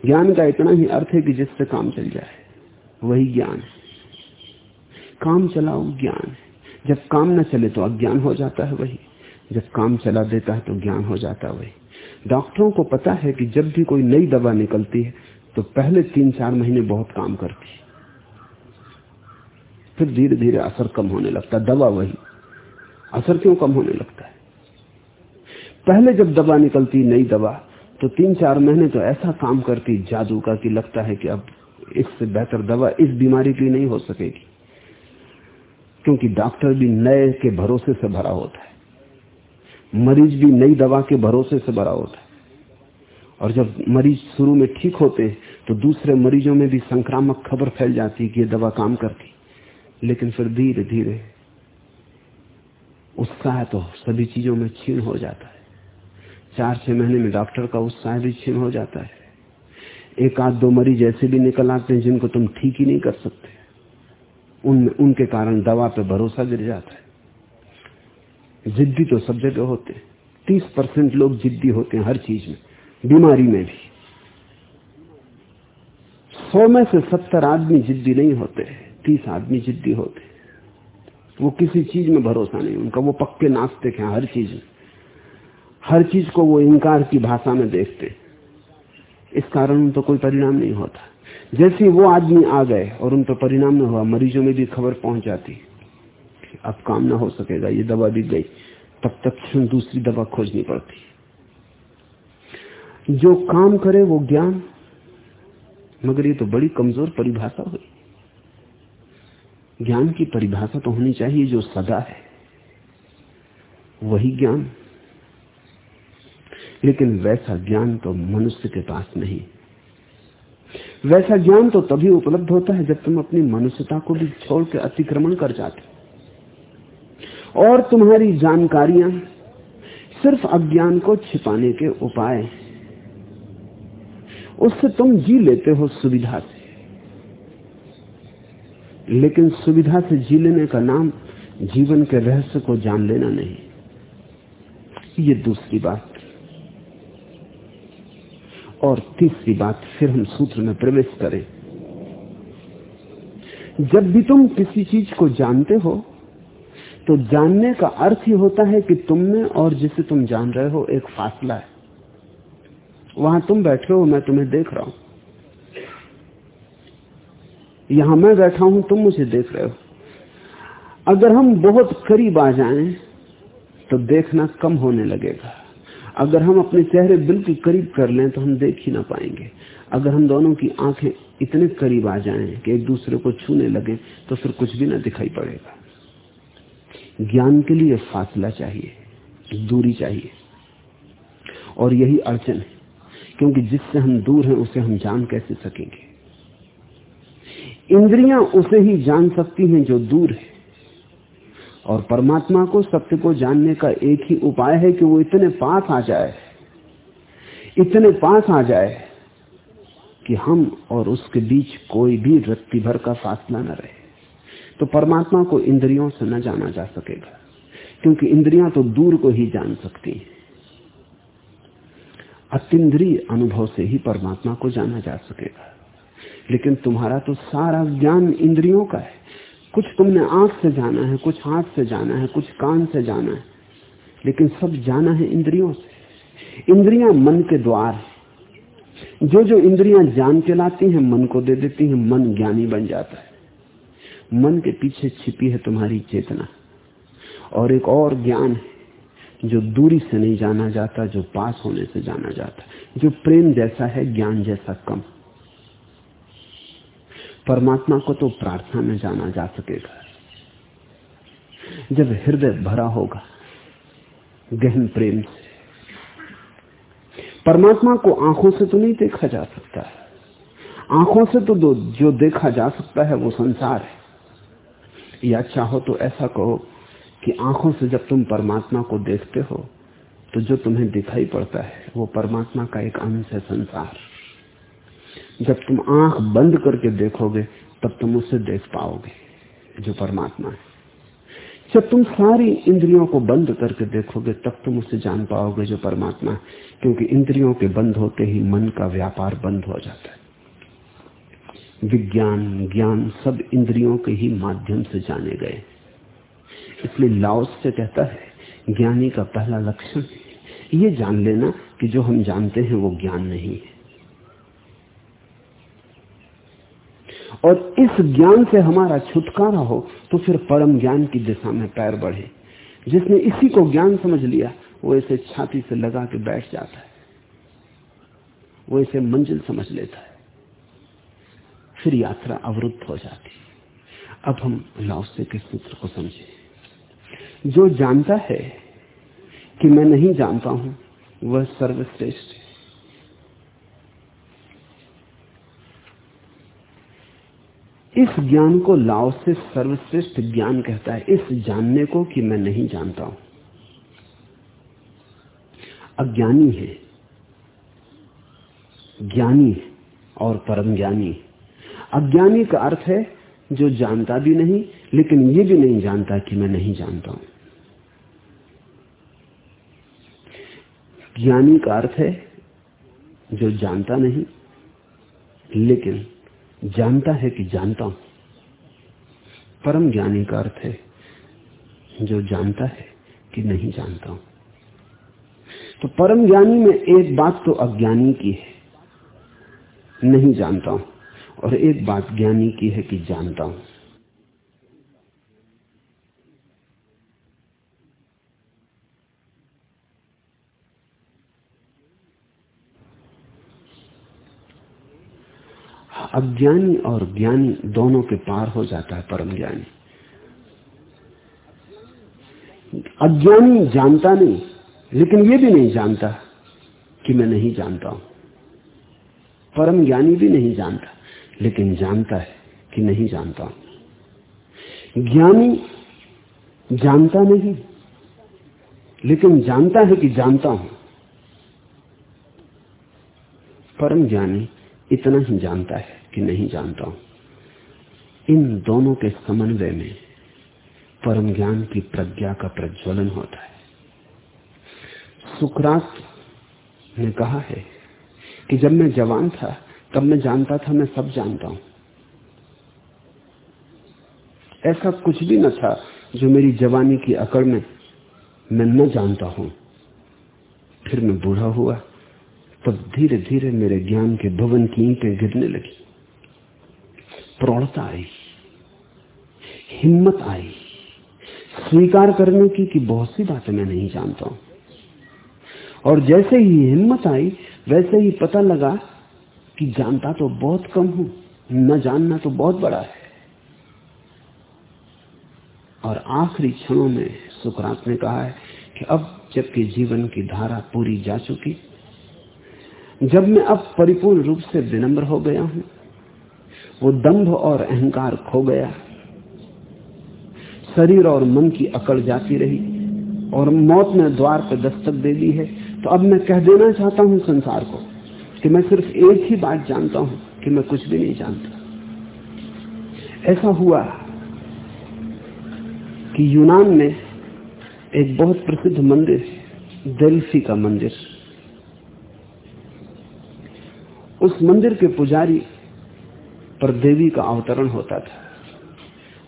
ज्ञान का इतना ही अर्थ है कि जिससे काम चल जाए, वही ज्ञान है। काम चलाओ, ज्ञान है। जब काम न चले तो अज्ञान हो जाता है वही। जब काम चला देता है तो ज्ञान हो जाता है वही। डॉक्टरों को पता है कि जब भी कोई नई दवा निकलती है तो पहले तीन चार महीने बहुत काम करती है। फिर धीरे धीरे असर कम होने लगता है, दवा वही। असर क्यों कम होने लगता है? पहले जब दवा निकलती, नई दवा तो तीन चार महीने तो ऐसा काम करती जादू का कि लगता है कि अब इससे बेहतर दवा इस बीमारी की नहीं हो सकेगी। क्योंकि डॉक्टर भी नए के भरोसे से भरा होता है। मरीज़ भी नई दवा के भरोसे से भरा होता है। और जब मरीज़ शुरू में ठीक होते तो दूसरे मरीजों में भी संक्रामक खबर फैल जाती कि ये दवा काम करती। लेकिन फिर धीरे धीरे उत्साह तो सभी चीज़ों में छीन हो जाता है। चार छह महीने में डॉक्टर का उत्साह भी छीन हो जाता है। एक आध दो मरीज़ ऐसे भी निकल आते हैं जिनको तुम ठीक ही नहीं कर सकते। उन, उनके कारण दवा पे भरोसा गिर जाता है। जिद्दी तो सब जगह होते हैं। तीस परसेंट लोग जिद्दी होते हैं हर चीज़ में, बीमारी में भी। सौ में से सत्तर आदमी जिद्दी नहीं होते तीस आदमी जिद्दी होते वो किसी चीज़ में भरोसा नहीं, उनका वो पक्के नास्तिक हैं हर चीज़ में। हर चीज़ को वो इंकार की भाषा में देखते। इस कारण उन तो कोई परिणाम नहीं होता। जैसे वो आदमी आ गए और उन पर परिणाम न हुआ, मरीजों में भी खबर पहुँच जाती अब काम ना हो सकेगा, ये दवा भी गई। तब तक दूसरी दवा खोजनी पड़ती। जो काम करे वो ज्ञान, मगर ये तो बड़ी कमज़ोर परिभाषा हुई। ज्ञान की परिभाषा तो होनी चाहिए जो सदा है। वही ज्ञान। लेकिन वैसा ज्ञान तो मनुष्य के पास नहीं। वैसा ज्ञान तो तभी उपलब्ध होता है जब तुम अपनी मनुष्यता को भी छोड़ के अतिक्रमण कर जाते और तुम्हारी जानकारियाँ सिर्फ़ अज्ञान को छिपाने के उपाय उससे तुम जी लेते हो सुविधा से। लेकिन सुविधा से जी लेने का नाम जीवन के रहस्य को जान लेना नहीं। ये दूसरी बात। और तीसरी बात, फिर हम सूत्र में प्रवेश करें। जब भी तुम किसी चीज़ को जानते हो तो जानने का अर्थ ही होता है कि तुम में और जिसे तुम जान रहे हो, एक फासला है। वहाँ तुम बैठे हो, मैं तुम्हें देख रहा हूँ। यहाँ मैं बैठा हूँ, तुम मुझे देख रहे हो। अगर हम बहुत करीब आ जाएँ तो देखना कम होने लगेगा। अगर हम अपने चेहरे बिल्कुल करीब कर लें तो हम देख ही ना पाएँगे। अगर हम दोनों की आँखें इतने करीब आ जाएँ कि एक दूसरे को छूने लगे तो फिर कुछ भी ना दिखाई पड़ेगा। ज्ञान के लिए फासला चाहिए, दूरी चाहिए। और यही अड़चन है, क्योंकि जिससे हम दूर हैं, उसे हम जान कैसे सकेंगे? इंद्रियाँ उसे ही जान सकती हैं जो दूर है। और परमात्मा को सत्य को जानने का एक ही उपाय है कि वो इतने पास आ जाए, इतने पास आ जाए कि हम और उसके बीच कोई भी रत्ती भर का फासला न रहे। तो परमात्मा को इंद्रियों से न जाना जा सकेगा, क्योंकि इंद्रियाँ तो दूर को ही जान सकती हैं। अतिद्रीय अनुभव से ही परमात्मा को जाना जा सकेगा। लेकिन तुम्हारा तो सारा ज्ञान इंद्रियों का है। कुछ तुमने आँख से जाना है, कुछ हाथ से जाना है, कुछ कान से जाना है, लेकिन सब जाना है इंद्रियों से। इंद्रियाँ मन के द्वार है। जो जो इंद्रियाँ जान के लाती हैं, मन को दे देती हैं, मन ज्ञानी बन जाता है। मन के पीछे छिपी है तुम्हारी चेतना। और एक और ज्ञान है, जो दूरी से नहीं जाना जाता, जो पास होने से जाना जाता जो प्रेम जैसा है, ज्ञान जैसा कम। परमात्मा को तो प्रार्थना में जाना जा सकेगा। जब हृदय भरा होगा, गहन प्रेम से। परमात्मा को आँखों से तो नहीं देखा जा सकता है। आँखों से तो जो देखा जा सकता है वो संसार है। या चाहो तो ऐसा कहो कि आँखों से जब तुम परमात्मा को देखते हो तो जो तुम्हें दिखाई पड़ता है, वो परमात्मा का एक अंश है संसार। जब तुम आँख बंद करके देखोगे, तब तुम उसे देख पाओगे, जो परमात्मा है। जब तुम सारी इंद्रियों को बंद करके देखोगे, तब तुम उसे जान पाओगे जो परमात्मा है। क्योंकि इंद्रियों के बंद होते ही मन का व्यापार बंद हो जाता है। विज्ञान, ज्ञान सब इंद्रियों के ही माध्यम से जाने गए। इसलिए लाओस से कहता है, ज्ञानी का पहला लक्षण ये जान लेना कि जो हम जानते हैं वो ज्ञान नहीं है। और इस ज्ञान से हमारा छुटकारा हो तो फिर परम ज्ञान की दिशा में पैर बढ़े। जिसने इसी को ज्ञान समझ लिया, वो इसे छाती से लगा के बैठ जाता है। वो इसे मंजिल समझ लेता है। फिर यात्रा अवरुद्ध हो जाती अब हम लाओसे के सूत्र को समझे। जो जानता है कि मैं नहीं जानता हूँ, वह सर्वश्रेष्ठ है। इस ज्ञान को लाओ से सर्वश्रेष्ठ ज्ञान कहता है। इस जानने को कि मैं नहीं जानता हूँ। अज्ञानी है। ज्ञानी और परम ज्ञानी अज्ञानी का अर्थ है जो जानता भी नहीं, लेकिन ये भी नहीं जानता कि मैं नहीं जानता हूँ। ज्ञानी का अर्थ है जो जानता नहीं, लेकिन जानता है कि जानता हूँ। परम ज्ञानी का अर्थ है, जो जानता है कि नहीं जानता हूँ। तो परम ज्ञानी में एक बात तो अज्ञानी की है, नहीं जानता हूँ, और एक बात ज्ञानी की है कि जानता हूँ। अज्ञानी और ज्ञानी दोनों के पार हो जाता है परम ज्ञानी। अज्ञानी जानता नहीं, लेकिन ये भी नहीं जानता कि मैं नहीं जानता हूँ। परम ज्ञानी भी नहीं जानता, लेकिन जानता है कि नहीं जानता हूँ। ज्ञानी जानता नहीं, लेकिन जानता है कि जानता हूँ। परम ज्ञानी इतना ही जानता है कि नहीं जानता हूँ। इन दोनों के समन्वय में परम ज्ञान की प्रज्ञा का प्रज्वलन होता है। सुकरात ने कहा है कि जब मैं जवान था, तब मैं जानता था, मैं सब जानता हूँ। ऐसा कुछ भी न था जो मेरी जवानी की अकड़ में मैं न जानता हूँ। फिर मैं बूढ़ा हुआ तब धीरे धीरे मेरे ज्ञान के भवन की ईंटें गिरने लगी। प्रौढ़ता आई, हिम्मत आई। स्वीकार करने की कि बहुत सी बातें मैं नहीं जानता हूँ। और जैसे ही हिम्मत आई, वैसे ही पता लगा कि जानता तो बहुत कम हूँ, न जानना तो बहुत बड़ा है। और आखिरी क्षणों में सुकरात ने कहा है कि अब जबकि जीवन की धारा पूरी जा चुकी जब मैं अब परिपूर्ण रूप से विनम्र हो गया हूँ, वो दंभ और अहंकार खो गया। शरीर और मन की अकड़ जाती रही और मौत ने द्वार पर दस्तक दे दी है। तो अब मैं कह देना चाहता हूँ संसार को कि मैं सिर्फ़ एक ही बात जानता हूँ कि मैं कुछ भी नहीं जानता। ऐसा हुआ कि यूनान में एक बहुत प्रसिद्ध मंदिर डेल्फी का मंदिर। उस मंदिर के पुजारी पर देवी का अवतरण होता था।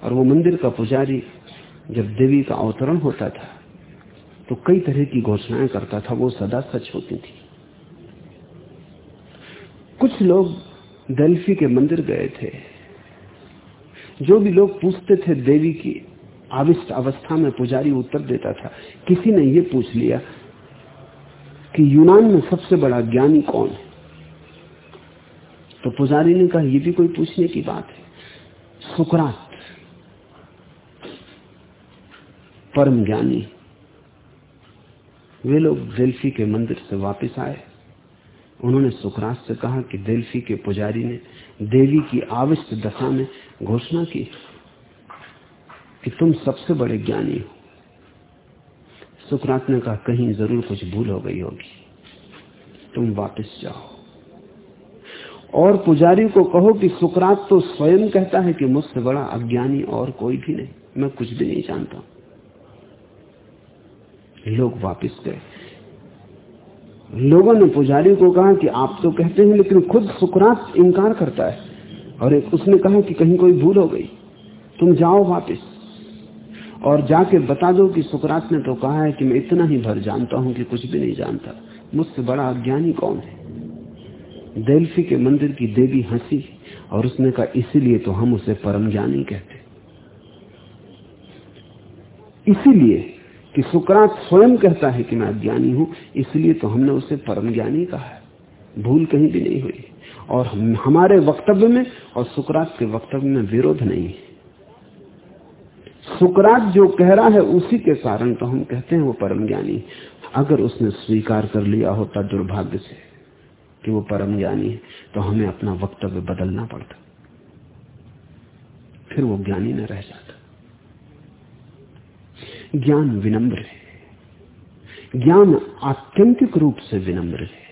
और वो मंदिर का पुजारी जब देवी का अवतरण होता था तो कई तरह की घोषणाएँ करता था, वो सदा सच होती थी। कुछ लोग डेल्फी के मंदिर गए थे। जो भी लोग पूछते थे देवी की आविष्ट अवस्था में पुजारी उत्तर देता था, किसी ने ये पूछ लिया कि यूनान में सबसे बड़ा ज्ञानी कौन है? तो पुजारी ने कहा यह भी कोई पूछने की बात है। सुकरात, परम ज्ञानी, वे लोग दिल्फी के मंदिर से वापस आए। उन्होंने सुखराज से कहा कि दिल्फी के पुजारी ने देवी की आविष्ट दशा में घोषणा की कि तुम सबसे बड़े ज्ञानी हो। सुकरात ने कहा, कहीं ज़रूर कुछ भूल हो गई होगी। तुम वापस जाओ। और पुजारी को कहो कि सुकरात तो स्वयं कहता है कि मुझसे बड़ा अज्ञानी और कोई भी नहीं। मैं कुछ भी नहीं जानता। लोग वापस गए। लोगों ने पुजारी को कहा कि आप तो कहते हैं, लेकिन खुद सुकरात इनकार करता है। और एक उसने कहा कि कहीं कोई भूल हो गई। तुम जाओ वापस और जाके बता दो कि सुकरात ने तो कहा है कि मैं इतना ही भर जानता हूँ कि कुछ भी नहीं जानता। मुझसे बड़ा अज्ञानी कौन है? डेल्फी के मंदिर की देवी हँसी और उसने कहा इसीलिए तो हम उसे परम ज्ञानी कहते इसीलिए कि सुकरात स्वयं कहता है कि मैं अज्ञानी हूँ इसलिए तो हमने उसे परम ज्ञानी कहा है। भूल कहीं भी नहीं हुई। और हम, हमारे वक्तव्य में और सुकरात के वक्तव्य में विरोध नहीं है। सुकरात जो कह रहा है उसी के कारण तो हम कहते हैं वो परम ज्ञानी। अगर उसने स्वीकार कर लिया होता दुर्भाग्य से कि वो परम ज्ञानी है तो हमें अपना वक्तव्य बदलना पड़ता। फिर वो ज्ञानी न रह जाता। ज्ञान विनम्र है। ज्ञान आत्यंतिक रूप से विनम्र है।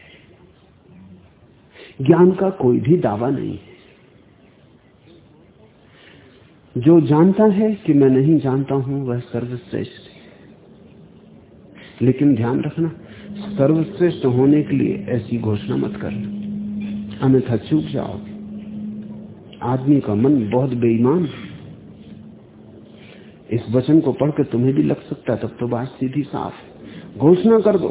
ज्ञान का कोई भी दावा नहीं है। जो जानता है कि मैं नहीं जानता हूँ, वह सर्वश्रेष्ठ है। लेकिन ध्यान रखना सर्वश्रेष्ठ होने के लिए ऐसी घोषणा मत कर। अन्यथा चूक जाओगे। आदमी का मन बहुत बेईमान इस वचन को पढ़कर तुम्हें भी लग सकता है, तब तो बात सीधी साफ़ है। घोषणा कर दो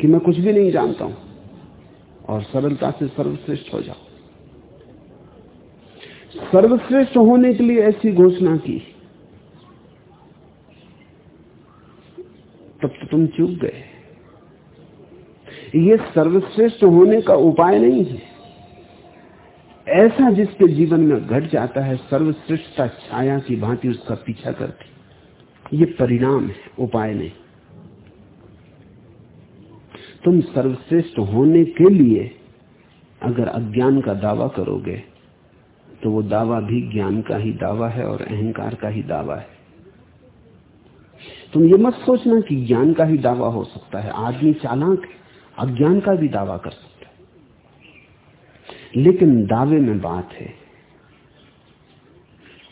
कि मैं कुछ भी नहीं जानता हूँ, और सरलता से सर्वश्रेष्ठ हो जाओ। सर्वश्रेष्ठ होने के लिए ऐसी घोषणा की, तब तो तुम चूक गए। ये सर्वश्रेष्ठ होने का उपाय नहीं है। ऐसा जिसके जीवन में घट जाता है, सर्वश्रेष्ठता छाया की भांति उसका पीछा करती। ये परिणाम है, उपाय नहीं। तुम सर्वश्रेष्ठ होने के लिए अगर अज्ञान का दावा करोगे तो वो दावा भी ज्ञान का ही दावा है और अहंकार का ही दावा है। तुम ये मत सोचना कि ज्ञान का ही दावा हो सकता है। आदमी चालाक है। अज्ञान का भी दावा कर सकता है। लेकिन दावे में बात है,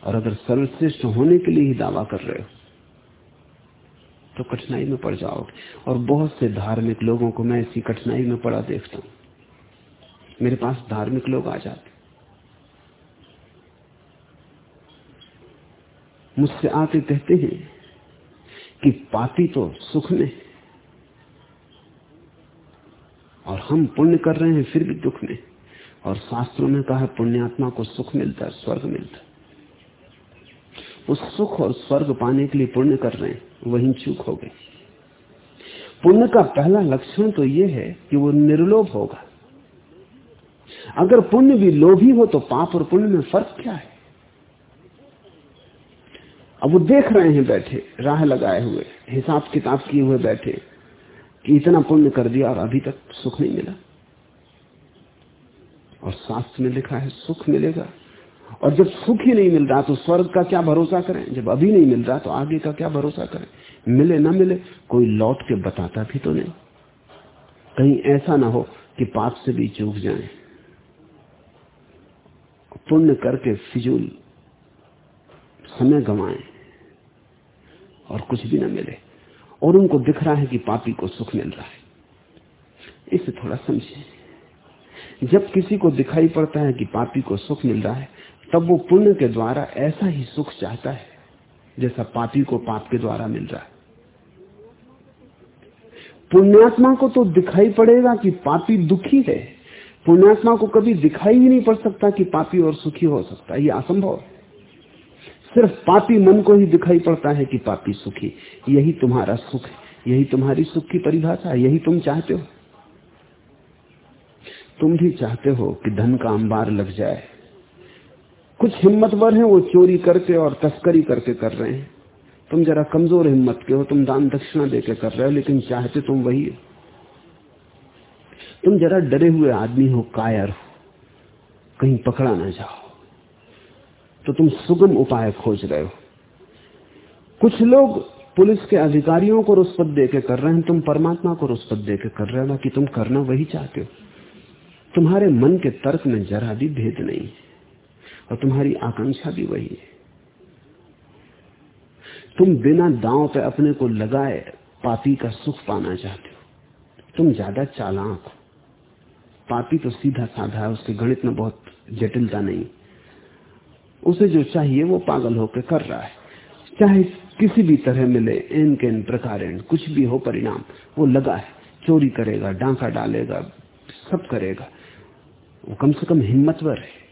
और अगर सर्वश्रेष्ठ होने के लिए ही दावा कर रहे हो तो कठिनाई में पड़ जाओगे। और बहुत से धार्मिक लोगों को मैं ऐसी कठिनाई में पड़ा देखता हूँ। मेरे पास धार्मिक लोग आ जाते मुझसे आते कहते हैं कि पापी तो सुख में और हम पुण्य कर रहे हैं, फिर भी दुख में। और शास्त्रों में कहा पुण्यात्मा को सुख मिलता है, स्वर्ग मिलता उस सुख और स्वर्ग पाने के लिए पुण्य कर रहे हैं, वही चूक हो गई। पुण्य का पहला लक्षण तो यह है कि वो निर्लोभ होगा। अगर पुण्य भी लोभी हो तो पाप और पुण्य में फ़र्क क्या है? अब वो देख रहे हैं बैठे, राह लगाए हुए हिसाब किताब किए हुए बैठे। इतना पुण्य कर दिया और अभी तक सुख नहीं मिला। और शास्त्र में लिखा है, सुख मिलेगा। और जब सुख ही नहीं मिल रहा तो स्वर्ग का क्या भरोसा करें? जब अभी नहीं मिल रहा तो आगे का क्या भरोसा करें? मिले ना मिले, कोई लौट के बताता भी तो नहीं। कहीं ऐसा ना हो कि पाप से भी चूक जाए। पुण्य करके फिजूल समय गंवाए और कुछ भी ना मिले। और उनको दिख रहा है कि पापी को सुख मिल रहा है। इसे थोड़ा समझे जब किसी को दिखाई पड़ता है कि पापी को सुख मिल रहा है, तब वो पुण्य के द्वारा ऐसा ही सुख चाहता है, जैसा पापी को पाप के द्वारा मिल रहा है। पुण्यात्मा को तो दिखाई पड़ेगा कि पापी दुखी है। पुण्यात्मा को कभी दिखाई ही नहीं पड़ सकता कि पापी और सुखी हो सकता है। ये असंभव है। सिर्फ़ पापी मन को ही दिखाई पड़ता है कि पापी सुखी। यही तुम्हारा सुख है। यही तुम्हारी सुख की परिभाषा है। यही तुम चाहते हो। तुम भी चाहते हो कि धन का अंबार लग जाए। कुछ हिम्मतवर हैं, वो चोरी करके और तस्करी करके कर रहे हैं। तुम जरा कमज़ोर हिम्मत के हो, तुम दान दक्षिणा देके कर रहे हो, लेकिन चाहते तुम वही हो। तुम जरा डरे हुए आदमी हो, कायर हो। कहीं पकड़ा ना जाओ। तो तुम सुगम उपाय खोज रहे हो। कुछ लोग पुलिस के अधिकारियों को रुष्पत दे के कर रहे हैं, तुम परमात्मा को रुष्पत दे के कर रहे हो कि तुम करना वही चाहते हो। तुम्हारे मन के तर्क में जरा भी भेद नहीं और तुम्हारी आकांक्षा भी वही है। तुम बिना दांव पे अपने को लगाए पापी का सुख पाना चाहते हो। तुम ज़्यादा चालाक हो। पापी तो सीधा साधा है, उसके गणित में बहुत जटिलता नहीं। उसे जो चाहिए वो पागल होकर कर रहा है। चाहे किसी भी तरह मिले, एन के इन प्रकार कुछ भी हो परिणाम, वो लगा है। चोरी करेगा, डांका डालेगा, सब करेगा। वो कम से कम हिम्मतवर है।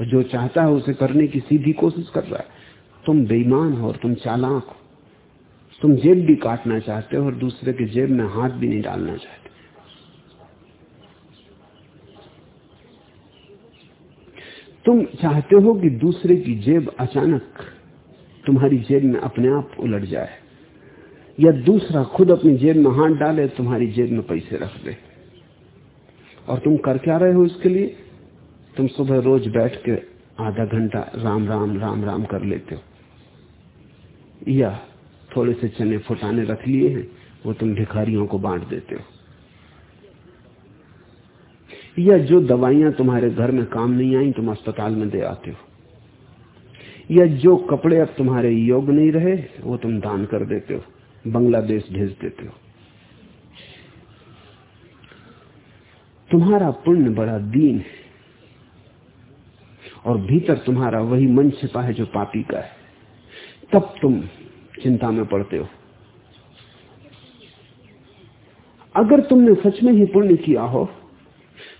और जो चाहता है उसे करने की सीधी कोशिश कर रहा है। तुम बेईमान हो और तुम चालाक हो। तुम जेब भी काटना चाहते हो और दूसरे के जेब में हाथ भी नहीं डालना चाहते। तुम चाहते हो कि दूसरे की जेब अचानक तुम्हारी जेब में अपने आप उलट जाए, या दूसरा खुद अपनी जेब में हाथ डाले, तुम्हारी जेब में पैसे रख दे। और तुम कर क्या रहे हो इसके लिए? तुम सुबह रोज बैठ के आधा घंटा राम राम राम राम कर लेते हो। या थोड़े से चने फुटाने रख लिए हैं, वो तुम भिखारियों को बांट देते हो। या जो दवाइयाँ तुम्हारे घर में काम नहीं आई, तुम अस्पताल में दे आते हो। या जो कपड़े अब तुम्हारे योग नहीं रहे, वो तुम दान कर देते हो, बांग्लादेश भेज देते हो। तुम्हारा पुण्य बड़ा दीन है, और भीतर तुम्हारा वही मन छिपा है जो पापी का है। तब तुम चिंता में पड़ते हो। अगर तुमने सच में ही पुण्य किया हो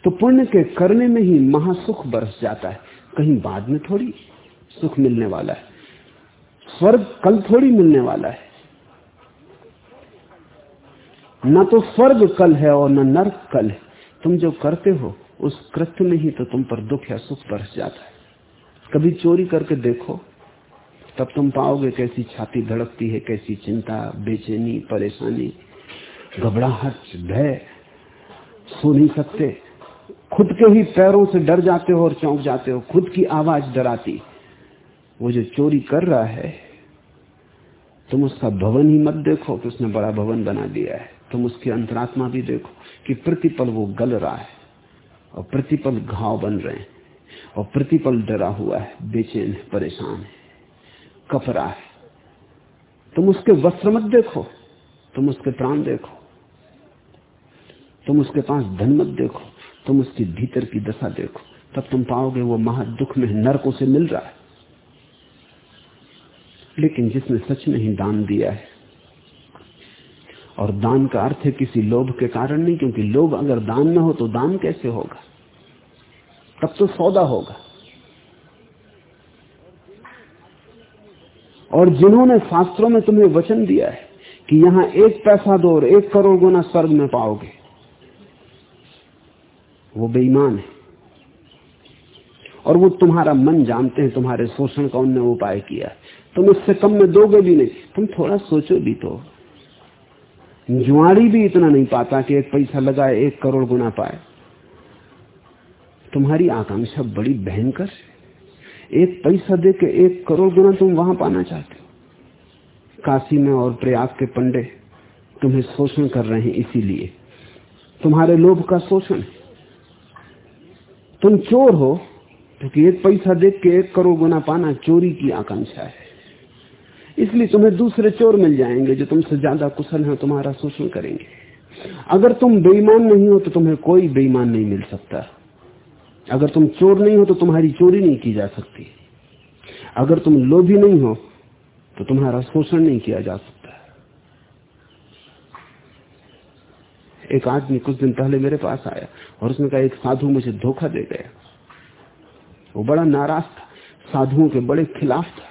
तो पुण्य के करने में ही महासुख बरस जाता है। कहीं बाद में थोड़ी सुख मिलने वाला है। स्वर्ग कल थोड़ी मिलने वाला है। न तो स्वर्ग कल है और न नर्क कल है। तुम जो करते हो, उस कृत्य में ही तो तुम पर दुख या सुख बरस जाता है। कभी चोरी करके देखो, तब तुम पाओगे कैसी छाती धड़कती है, कैसी चिंता, बेचैनी, परेशानी, घबराहट, भय, सो नहीं सकते। खुद के ही पैरों से डर जाते हो और चौंक जाते हो, खुद की आवाज़ डराती। वो जो चोरी कर रहा है, तुम उसका भवन ही मत देखो कि उसने बड़ा भवन बना दिया है। तुम उसकी अंतरात्मा भी देखो कि प्रतिपल वो गल रहा है और प्रतिपल घाव बन रहे हैं और प्रतिपल डरा हुआ है, बेचैन है, परेशान है कपरा है। तुम उसके वस्त्र मत देखो, तुम उसके प्राण देखो, तुम उसके पास धन मत देखो तुम उसकी भीतर की दशा देखो। तब तुम पाओगे वो महा दुख में नरकों से मिल रहा है। लेकिन जिसने सच में ही दान दिया है, और दान का अर्थ है किसी लोभ के कारण नहीं, क्योंकि लोभ अगर दान में हो तो दान कैसे होगा? तब तो सौदा होगा। और जिन्होंने शास्त्रों में तुम्हें वचन दिया है कि यहाँ एक पैसा दो और एक करोड़ गुना स्वर्ग में पाओगे वो बेईमान है। और वो तुम्हारा मन जानते हैं, तुम्हारे शोषण का उनने उपाय किया तुम इससे कम में दोगे भी नहीं। तुम थोड़ा सोचो भी तो। जुआड़ी भी इतना नहीं पाता कि एक पैसा लगाए, एक करोड़ गुना पाए। तुम्हारी आकांक्षा बड़ी भयंकर है। एक पैसा दे के एक करोड़ गुना तुम वहाँ पाना चाहते हो। काशी में और प्रयाग के पंडे तुम्हें शोषण कर रहे हैं इसीलिए। तुम्हारे लोभ का शोषण तुम चोर हो, क्योंकि एक पैसा देख के एक करोड़ गुना पाना चोरी की आकांक्षा है। इसलिए तुम्हें दूसरे चोर मिल जाएँगे जो तुमसे ज़्यादा कुशल है, तुम्हारा शोषण करेंगे। अगर तुम बेईमान नहीं हो तो तुम्हें कोई बेईमान नहीं मिल सकता। अगर तुम चोर नहीं हो तो तुम्हारी चोरी नहीं की जा सकती। अगर तुम लोभी नहीं हो तो तुम्हारा शोषण नहीं किया जा सकता। एक आदमी कुछ दिन पहले मेरे पास आया और उसने कहा, एक साधु मुझे धोखा दे गया। वो बड़ा नाराज़ था। साधुओं के बड़े खिलाफ था।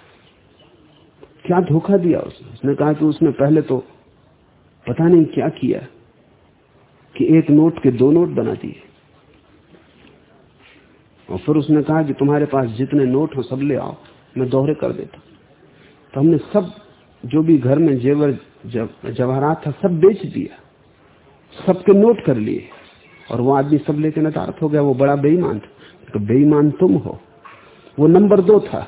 क्या धोखा दिया उसने? उसने कहा कि उसने पहले तो पता नहीं क्या किया कि एक नोट के दो नोट बना दिए। और फिर उसने कहा कि तुम्हारे पास जितने नोट हो सब ले आओ, मैं दोहरे कर देता। तो हमने सब, जो भी घर में जेवर जवाहरात था, सब बेच दिया। सबके नोट कर लिए। और वो आदमी सब लेके नदारत हो गया, वो बड़ा बेईमान था। तो बेईमान तुम हो। वो नंबर दो था।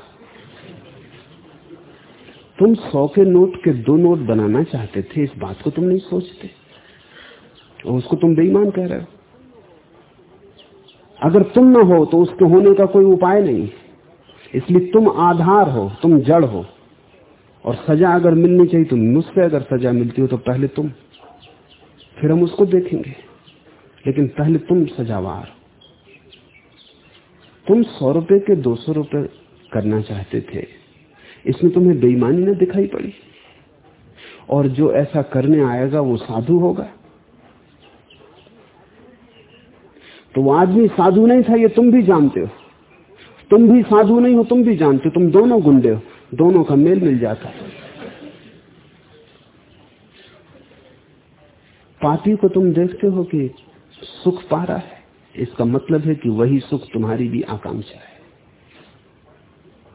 तुम सौ के नोट के दो नोट बनाना चाहते थे, इस बात को तुम नहीं सोचते। और उसको तुम बेईमान कह रहे हो। अगर तुम न हो तो उसके होने का कोई उपाय नहीं। इसलिए तुम आधार हो, तुम जड़ हो। और सजा अगर मिलनी चाहिए तो मुझसे अगर सजा मिलती हो तो पहले तुम। फिर हम उसको देखेंगे। लेकिन पहले तुम सजावार तुम सौ रुपए के दो सौ रुपए करना चाहते थे। इसमें तुम्हें बेईमानी न दिखाई पड़ी। और जो ऐसा करने आएगा वो साधु होगा। तो वो आदमी साधु नहीं था, ये तुम भी जानते हो। तुम भी साधु नहीं हो, तुम भी जानते हो। तुम दोनों गुंडे हो। दोनों का मेल मिल जाता। है पापी को तुम देखते हो कि सुख पा रहा है। इसका मतलब है कि वही सुख तुम्हारी भी आकांक्षा है।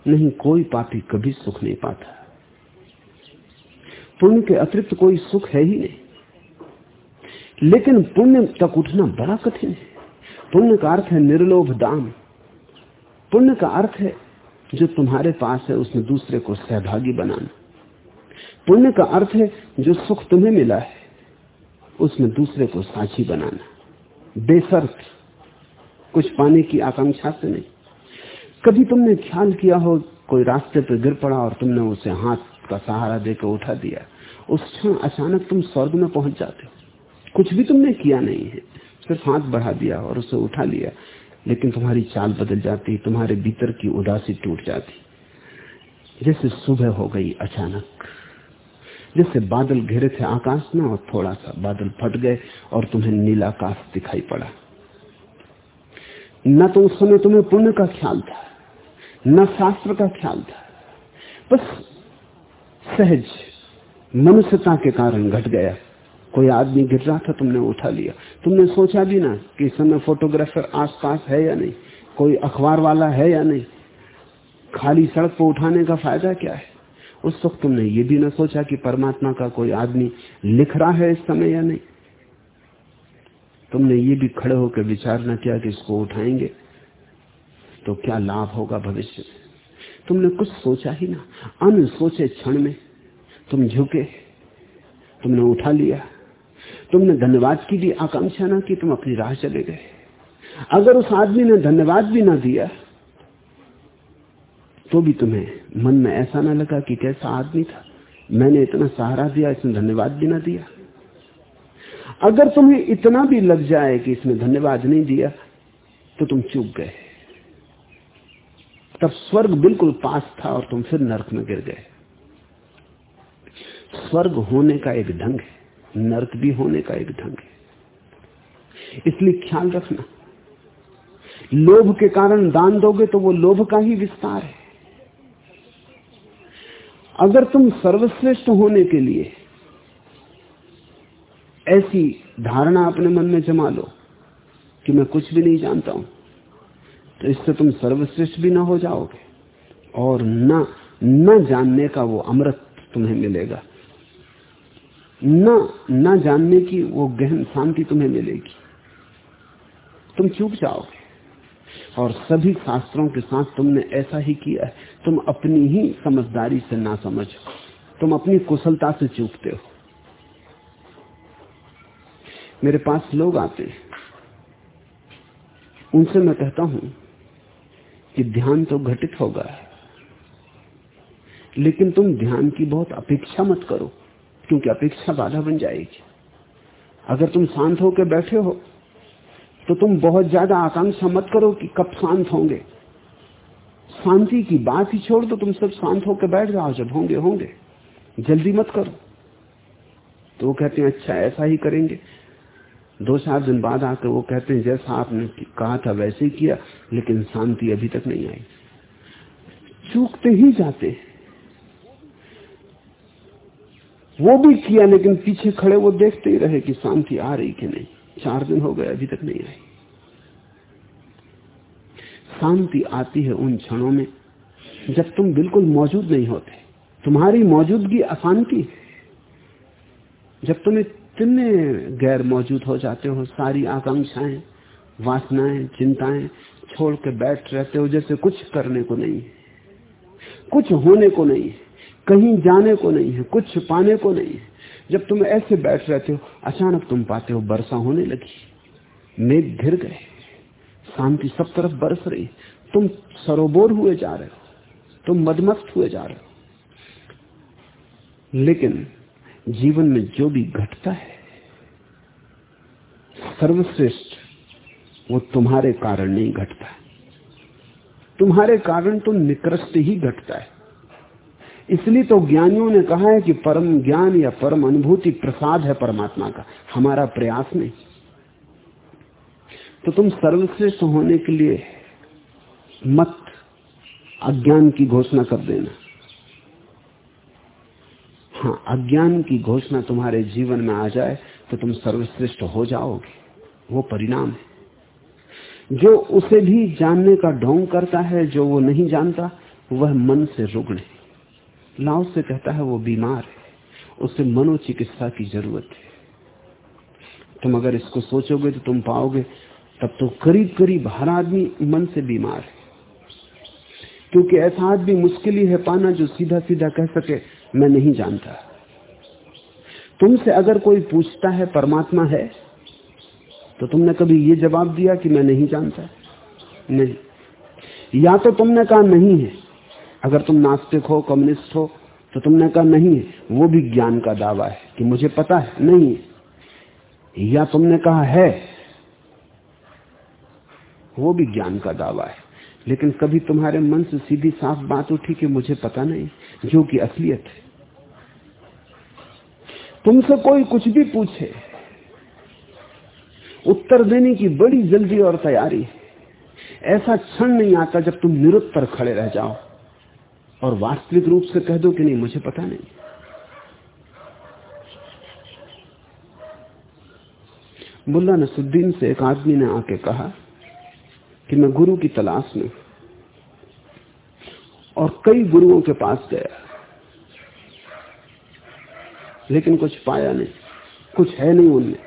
नहीं, कोई पापी कभी सुख नहीं पाता। पुण्य के अतिरिक्त कोई सुख है ही नहीं। लेकिन पुण्य तक उठना बड़ा कठिन है। पुण्य का अर्थ है निर्लोभ दान। पुण्य का अर्थ है जो तुम्हारे पास है, उसमें दूसरे को सहभागी बनाना। पुण्य का अर्थ है जो सुख तुम्हें मिला है। उसमें दूसरे को साझी बनाना। बेसर्त। कुछ पाने की आकांक्षा से नहीं। कभी तुमने ख्याल किया हो, कोई रास्ते पर गिर पड़ा और तुमने उसे हाथ का सहारा देकर उठा दिया। उस क्षण अचानक तुम स्वर्ग में पहुँच जाते हो। कुछ भी तुमने किया नहीं है। सिर्फ़ हाथ बढ़ा दिया और उसे उठा लिया। लेकिन तुम्हारी चाल बदल जाती, तुम्हारे भीतर की उदासी टूट जाती। जैसे सुबह हो गई अचानक। जैसे बादल घिरे थे आकाश में और थोड़ा सा बादल फट गए और तुम्हें नीला आकाश दिखाई पड़ा। न तो उस समय तुम्हें पुण्य का ख्याल था, न शास्त्र का ख्याल था, बस सहज मनुष्यता के कारण घट गया। कोई आदमी गिर रहा था, तुमने उठा लिया। तुमने सोचा भी ना कि समय फोटोग्राफर आसपास है या नहीं, कोई अखबार वाला है या नहीं। खाली सड़क पर उठाने का फ़ायदा क्या है? उस वक्त तुमने ये भी ना सोचा कि परमात्मा का कोई आदमी लिख रहा है इस समय या नहीं? तुमने ये भी खड़े होकर विचार न किया कि इसको उठाएँगे तो क्या लाभ होगा भविष्य में? तुमने कुछ सोचा ही ना। अन सोचे क्षण में तुम झुके, तुमने उठा लिया। तुमने धन्यवाद की भी आकांक्षा ना की, तुम अपनी राह चले गए। अगर उस आदमी ने धन्यवाद भी ना दिया तो भी तुम्हें मन में ऐसा ना लगा कि कैसा आदमी था। मैंने इतना सहारा दिया, इसने धन्यवाद भी ना दिया। अगर तुम्हें इतना भी लग जाए कि इसने धन्यवाद नहीं दिया तो तुम चूक गए। तब स्वर्ग बिल्कुल पास था और तुम फिर नरक में गिर गए। स्वर्ग होने का एक ढंग है, नरक भी होने का एक ढंग है। इसलिए ख्याल रखना। लोभ के कारण दान दोगे तो वो लोभ का ही विस्तार है। अगर तुम सर्वश्रेष्ठ होने के लिए ऐसी धारणा अपने मन में जमा लो कि मैं कुछ भी नहीं जानता हूँ तो इससे तुम सर्वश्रेष्ठ भी ना हो जाओगे और न न जानने का वो अमृत तुम्हें मिलेगा। न न जानने की वो गहन शांति तुम्हें मिलेगी। तुम चूक जाओगे। और सभी शास्त्रों के साथ तुमने ऐसा ही किया है। तुम अपनी ही समझदारी से ना समझो। तुम अपनी कुशलता से चूकते हो। मेरे पास लोग आते हैं। उनसे मैं कहता हूँ कि ध्यान तो घटित होगा। लेकिन तुम ध्यान की बहुत अपेक्षा मत करो, क्योंकि अपेक्षा बाधा बन जाएगी। अगर तुम शांत होकर बैठे हो तो तुम बहुत ज़्यादा आकांक्षा मत करो कि कब शांत होंगे। शांति की बात ही छोड़ दो, तुम सब शांत होकर बैठ जाओ, जब होंगे होंगे। जल्दी मत करो। तो वो कहते हैं अच्छा ऐसा ही करेंगे। दो चार दिन बाद आकर वो कहते हैं, जैसा आपने कहा था वैसे ही किया, लेकिन शांति अभी तक नहीं आई। चूकते ही जाते वो भी किया, लेकिन पीछे खड़े वो देखते ही रहे कि शांति आ रही कि नहीं। चार दिन हो गए, अभी तक नहीं आई। शांति आती है उन क्षणों में, जब तुम बिल्कुल मौजूद नहीं होते। तुम्हारी मौजूदगी अशांति जब तुम इतने गैर मौजूद हो जाते हो, सारी आकांक्षाएँ, वासनाएँ, चिंताएँ छोड़ के बैठ रहते हो, जैसे कुछ करने को नहीं है। कुछ होने को नहीं है, कहीं जाने को नहीं है, कुछ पाने को नहीं है। जब तुम ऐसे बैठ रहते हो, अचानक तुम पाते हो वर्षा होने लगी। मेघ घिर गए। शांति सब तरफ़ बरस रही। तुम सरोबोर हुए जा रहे हो। तुम मदमस्त हुए जा रहे हो। लेकिन जीवन में जो भी घटता है, सर्वश्रेष्ठ, वो तुम्हारे कारण नहीं घटता। तुम्हारे कारण तो निकृष्ट ही घटता है। इसलिए तो ज्ञानियों ने कहा है कि परम ज्ञान या परम अनुभूति प्रसाद है परमात्मा का। हमारा प्रयास नहीं। तो तुम सर्वश्रेष्ठ होने के लिए मत अज्ञान की घोषणा कर देना। हाँ अज्ञान की घोषणा तुम्हारे जीवन में आ जाए तो तुम सर्वश्रेष्ठ हो जाओगे। वो परिणाम है। जो उसे भी जानने का ढोंग करता है, जो वो नहीं जानता, वह मन से रुग्ण है। लाओ से कहता है, वो बीमार है। उसे मनोचिकित्सा की ज़रूरत है। तुम अगर इसको सोचोगे तो तुम पाओगे, तब तो करीब करीब हर आदमी मन से बीमार है। क्योंकि ऐसा आदमी मुश्किल ही है पाना जो सीधा सीधा कह सके, मैं नहीं जानता। तुमसे अगर कोई पूछता है, परमात्मा है? तो तुमने कभी ये जवाब दिया कि, मैं नहीं जानता? नहीं। या तो तुमने कहा, नहीं है। अगर तुम नास्तिक हो कम्युनिस्ट हो तो तुमने कहा, नहीं, वो भी ज्ञान का दावा है कि मुझे पता है, नहीं या तुमने कहा, है। वो भी ज्ञान का दावा है। लेकिन कभी तुम्हारे मन से सीधी साफ़ बात उठी कि मुझे पता नहीं, जो कि असलियत है। तुमसे कोई कुछ भी पूछे, उत्तर देने की बड़ी जल्दी और तैयारी ऐसा क्षण नहीं आता जब तुम निरुत्तर खड़े रह जाओ। और वास्तविक रूप से कह दो कि नहीं, मुझे पता नहीं। मुल्ला नसुद्दीन से एक आदमी ने आके कहा कि मैं गुरु की तलाश में और कई गुरुओं के पास गया, लेकिन कुछ पाया नहीं, कुछ है नहीं उनमें।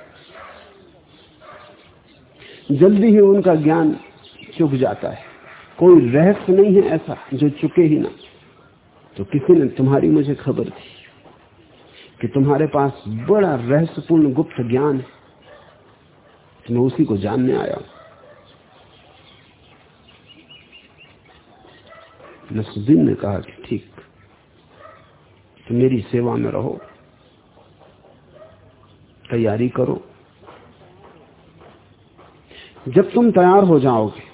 जल्दी ही उनका ज्ञान चुक जाता है। कोई रहस्य नहीं है ऐसा जो चुके ही ना। तो किसी ने तुम्हारी मुझे खबर दी कि तुम्हारे पास बड़ा रहस्यपूर्ण गुप्त ज्ञान है। तो मैं उसी को जानने आया हूँ। नसुद्दीन ने कहा कि ठीक तो मेरी सेवा में रहो, तैयारी करो। जब तुम तैयार हो जाओगे,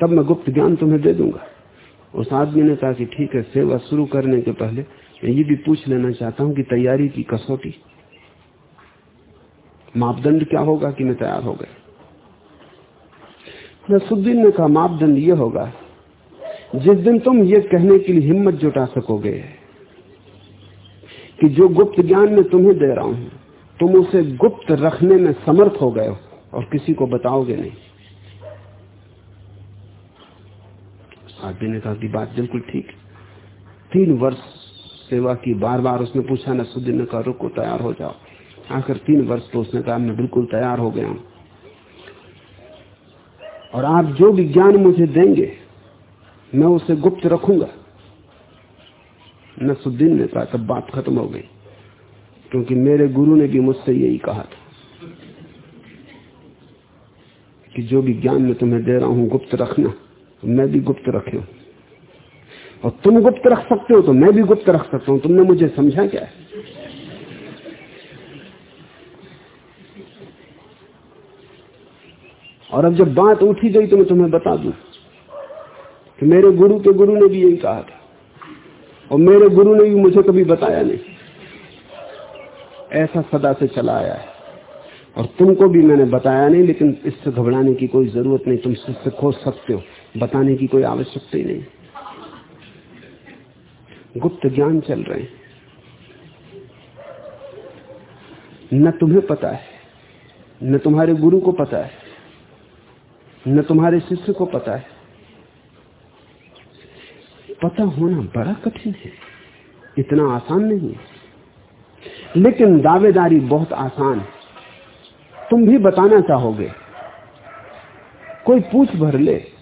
तब मैं गुप्त ज्ञान तुम्हें दे दूँगा। उस आदमी ने कहा कि ठीक है, सेवा शुरू करने के पहले मैं ये भी पूछ लेना चाहता हूँ कि तैयारी की कसौटी। मापदंड क्या होगा कि मैं तैयार हो गया? नसुद्दीन ने कहा, मापदंड ये होगा, जिस दिन तुम ये कहने के लिए हिम्मत जुटा सकोगे कि जो गुप्त ज्ञान में तुम्हें दे रहा हूँ, तुम उसे गुप्त रखने में समर्थ हो गए हो और किसी को बताओगे नहीं। आदमी ने कहा कि बात बिल्कुल ठीक तीन वर्ष सेवा की बार बार उसने पूछा नसुद्दीन ने कहा रुको तैयार हो जाओ। आखिर तीन वर्ष तो उसने कहा, मैं बिल्कुल तैयार हो गया हूँ। और आप जो भी ज्ञान मुझे देंगे, मैं उसे गुप्त रखूँगा। नसुद्दीन ने कहा तब बात खत्म हो गई। क्योंकि मेरे गुरु ने भी मुझसे यही कहा था कि जो भी ज्ञान मैं तुम्हें दे रहा हूँ, गुप्त रखना। मैं भी गुप्त रखे हूँ। और तुम गुप्त रख सकते हो तो मैं भी गुप्त रख सकता हूँ। तुमने मुझे समझा क्या? है और अब जब बात उठी गई तो मैं तुम्हें बता दू कि मेरे गुरु के गुरु ने भी यही कहा था। और मेरे गुरु ने भी मुझे कभी बताया नहीं। ऐसा सदा से चला आया है। और तुमको भी मैंने बताया नहीं, लेकिन इससे घबराने की कोई ज़रूरत नहीं। तुम इससे खोज सकते हो। बताने की कोई आवश्यकता ही नहीं। गुप्त ज्ञान चल रहे हैं। न तुम्हें पता है, न तुम्हारे गुरु को पता है, न तुम्हारे शिष्य को पता है। पता होना बड़ा कठिन है, इतना आसान नहीं है। लेकिन दावेदारी बहुत आसान है। तुम भी बताना चाहोगे, कोई पूछ भर ले।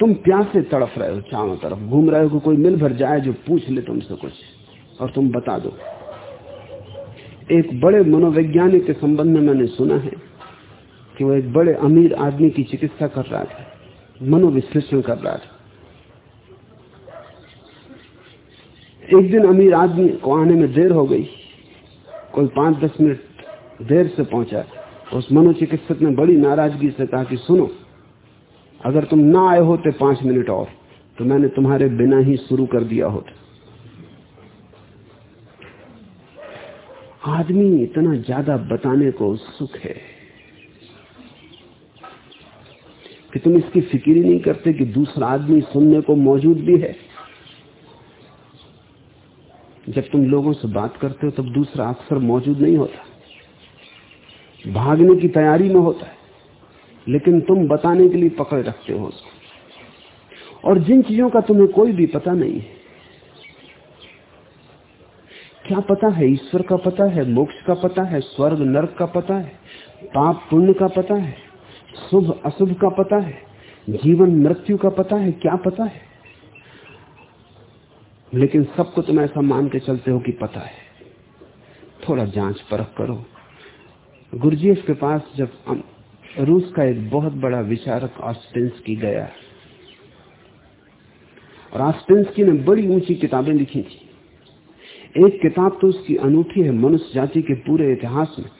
तुम प्यास से तड़फ रहे हो चारों तरफ़, घूम रहे हो कि कोई मिल भर जाए जो पूछ ले तुमसे कुछ, और तुम बता दो। एक बड़े मनोवैज्ञानिक के संबंध में मैंने सुना है कि वो एक बड़े अमीर आदमी की चिकित्सा कर रहा था, मनोविश्लेषण कर रहा था। एक दिन अमीर आदमी को आने में देर हो गई, कोई पाँच दस मिनट देर से पहुँचा। उस मनोचिकित्सक ने बड़ी नाराज़गी से कहा कि सुनो अगर तुम ना आए होते पाँच मिनट और तो मैंने तुम्हारे बिना ही शुरू कर दिया होता। आदमी इतना ज़्यादा बताने को उत्सुक है कि तुम इसकी फ़िक्र ही नहीं करते कि दूसरा आदमी सुनने को मौजूद भी है। जब तुम लोगों से बात करते हो, तब दूसरा अक्सर मौजूद नहीं होता। भागने की तैयारी में होता है। लेकिन तुम बताने के लिए पकड़ रखते हो और जिन चीज़ों का तुम्हें कोई भी पता नहीं है, क्या पता है ईश्वर का पता है, मोक्ष का पता है, स्वर्ग, नर्क का पता है, पाप पुण्य का पता है, शुभ, अशुभ का पता है, जीवन, मृत्यु का पता है, क्या पता है? लेकिन सबको तुम ऐसा मान के चलते हो कि पता है। थोड़ा जाँच परख करो। गुरुजी के पास जब रूस का एक बहुत बड़ा विचारक ऑस्टेंस्की गया और ऑस्टेंस्की ने बड़ी ऊँची किताबें लिखी थी। एक किताब तो उसकी अनूठी है, मनुष्य जाति के पूरे इतिहास में।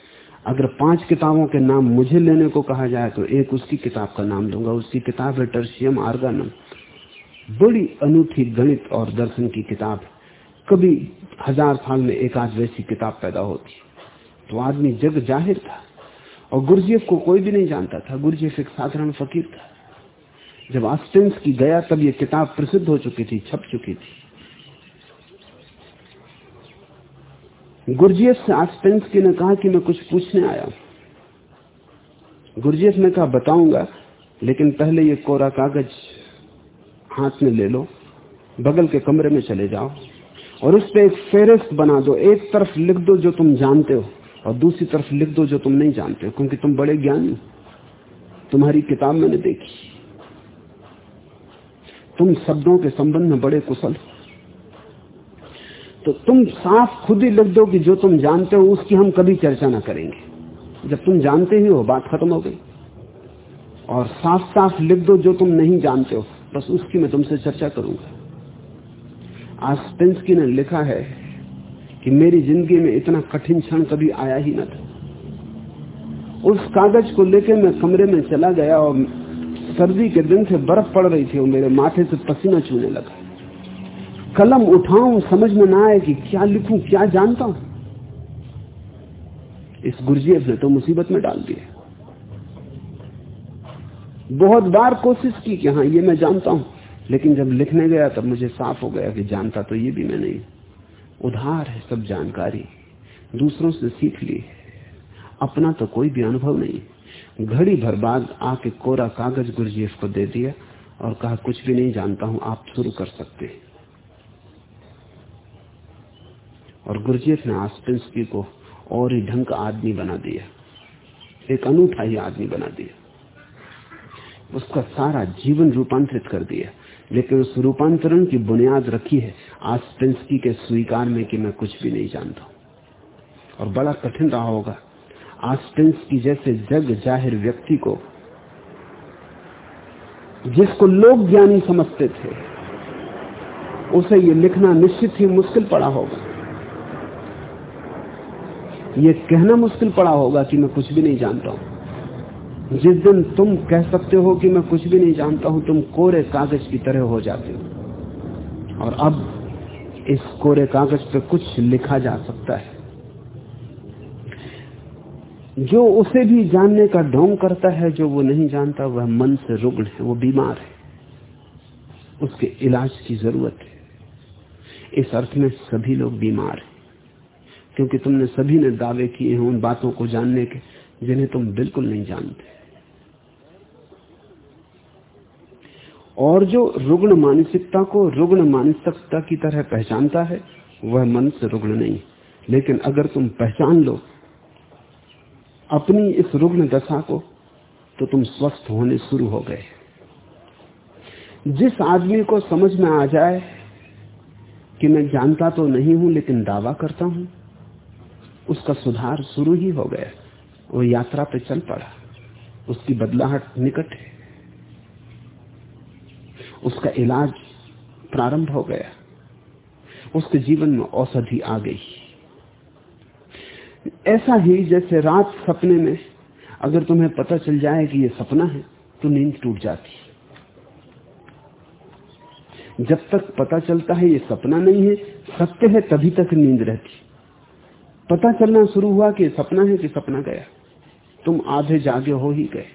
अगर पाँच किताबों के नाम मुझे लेने को कहा जाए तो एक उसकी किताब का नाम दूँगा। उसकी किताब है टर्शियम आर्गानम। बड़ी अनूठी गणित और दर्शन की किताब कभी हज़ार साल में एक आज वैसी किताब पैदा होती। तो आदमी जग ज़ाहिर था। और गुरजेफ को कोई भी नहीं जानता था। गुरजेफ एक साधारण फकीर था। जब ऑस्टेंस की गया, तब ये किताब प्रसिद्ध हो चुकी थी, छप चुकी थी। गुरजीएफ से आस्पेंसकी ने कहा कि मैं कुछ पूछने आया गुरजीएफ ने कहा, बताऊँगा, लेकिन पहले ये कोरा कागज़ हाथ में ले लो, बगल के कमरे में चले जाओ, और उस पर एक फेरिस्त बना दो, एक तरफ़ लिख दो जो तुम जानते हो। और दूसरी तरफ़ लिख दो जो तुम नहीं जानते क्योंकि तुम बड़े ज्ञानी तुम्हारी किताब मैंने देखी। तुम शब्दों के संबंध में बड़े कुशल तो तुम साफ़ खुद ही लिख दो कि जो तुम जानते हो, उसकी हम कभी चर्चा ना करेंगे। जब तुम जानते ही हो, बात खत्म हो गई। और साफ़ साफ़ लिख दो जो तुम नहीं जानते हो, बस उसकी मैं तुमसे चर्चा करूँगा। आस्पेंसकी ने लिखा है कि मेरी ज़िंदगी में इतना कठिन क्षण कभी आया ही ना था। उस कागज़ को लेकर मैं कमरे में चला गया और सर्दी के दिन से बर्फ़ पड़ रही थी और मेरे माथे से पसीना छूने लगा। कलम उठाऊं, समझ में ना आए कि क्या लिखूं, क्या जानता हूँ। इस गुरजीएफ ने तो मुसीबत में डाल दिया। बहुत बार कोशिश की कि हाँ ये मैं जानता हूँ, लेकिन जब लिखने गया तब मुझे साफ़ हो गया कि जानता तो ये भी मैं नहीं। उधार है, सब जानकारी। दूसरों से सीख ली अपना तो कोई भी अनुभव नहीं। घड़ी भर बाद आके कोरा कागज़ गुरजीएफ को दे दिया और कहा, कुछ भी नहीं जानता हूँ, आप शुरू कर सकते और गुरजीएफ ने आस्पेंसकी को और ही ढंग का आदमी बना दिया। एक अनूठा ही आदमी बना दिया। उसका सारा जीवन रूपांतरित कर दिया। लेकिन उस रूपांतरण की बुनियाद रखी है। आस्पेंसकी के स्वीकार में कि मैं कुछ भी नहीं जानता और बड़ा कठिन रहा होगा। आज आस्पेंसकी जैसे जग ज़ाहिर व्यक्ति को, जिसको लोग ज्ञानी समझते थे, उसे ये लिखना निश्चित ही मुश्किल पड़ा होगा। ये कहना मुश्किल पड़ा होगा कि मैं कुछ भी नहीं जानता हूँ। जिस दिन तुम कह सकते हो कि मैं कुछ भी नहीं जानता हूँ, तुम कोरे कागज़ की तरह हो जाते हो। और अब इस कोरे कागज़ पे कुछ लिखा जा सकता है। जो उसे भी जानने का ढोंग करता है, जो वो नहीं जानता, वह मन से रुग्ण है, वो बीमार है। उसके इलाज की ज़रूरत है। इस अर्थ में सभी लोग बीमार हैं। क्योंकि तुमने सभी ने दावे किए हैं उन बातों को जानने के, जिन्हें तुम बिल्कुल नहीं जानते। और जो रुग्ण मानसिकता को रुग्ण मानसिकता की तरह पहचानता है, वह मन से रुग्ण नहीं। लेकिन अगर तुम पहचान लो अपनी इस रुग्ण दशा को तो तुम स्वस्थ होने शुरू हो गए। जिस आदमी को समझ में आ जाए कि मैं जानता तो नहीं हूँ, लेकिन दावा करता हूँ, उसका सुधार शुरू ही हो गया। वो यात्रा पे चल पड़ा। उसकी बदलाहट निकट है। उसका इलाज प्रारंभ हो गया। उसके जीवन में औषधि आ गई। ऐसा ही जैसे रात सपने में अगर तुम्हें पता चल जाए कि यह सपना है तो नींद टूट जाती। जब तक पता चलता है ये सपना नहीं है, सत्य है तभी तक नींद रहती। पता चलना शुरू हुआ कि सपना है कि सपना गया। तुम आधे जागे हो ही गए।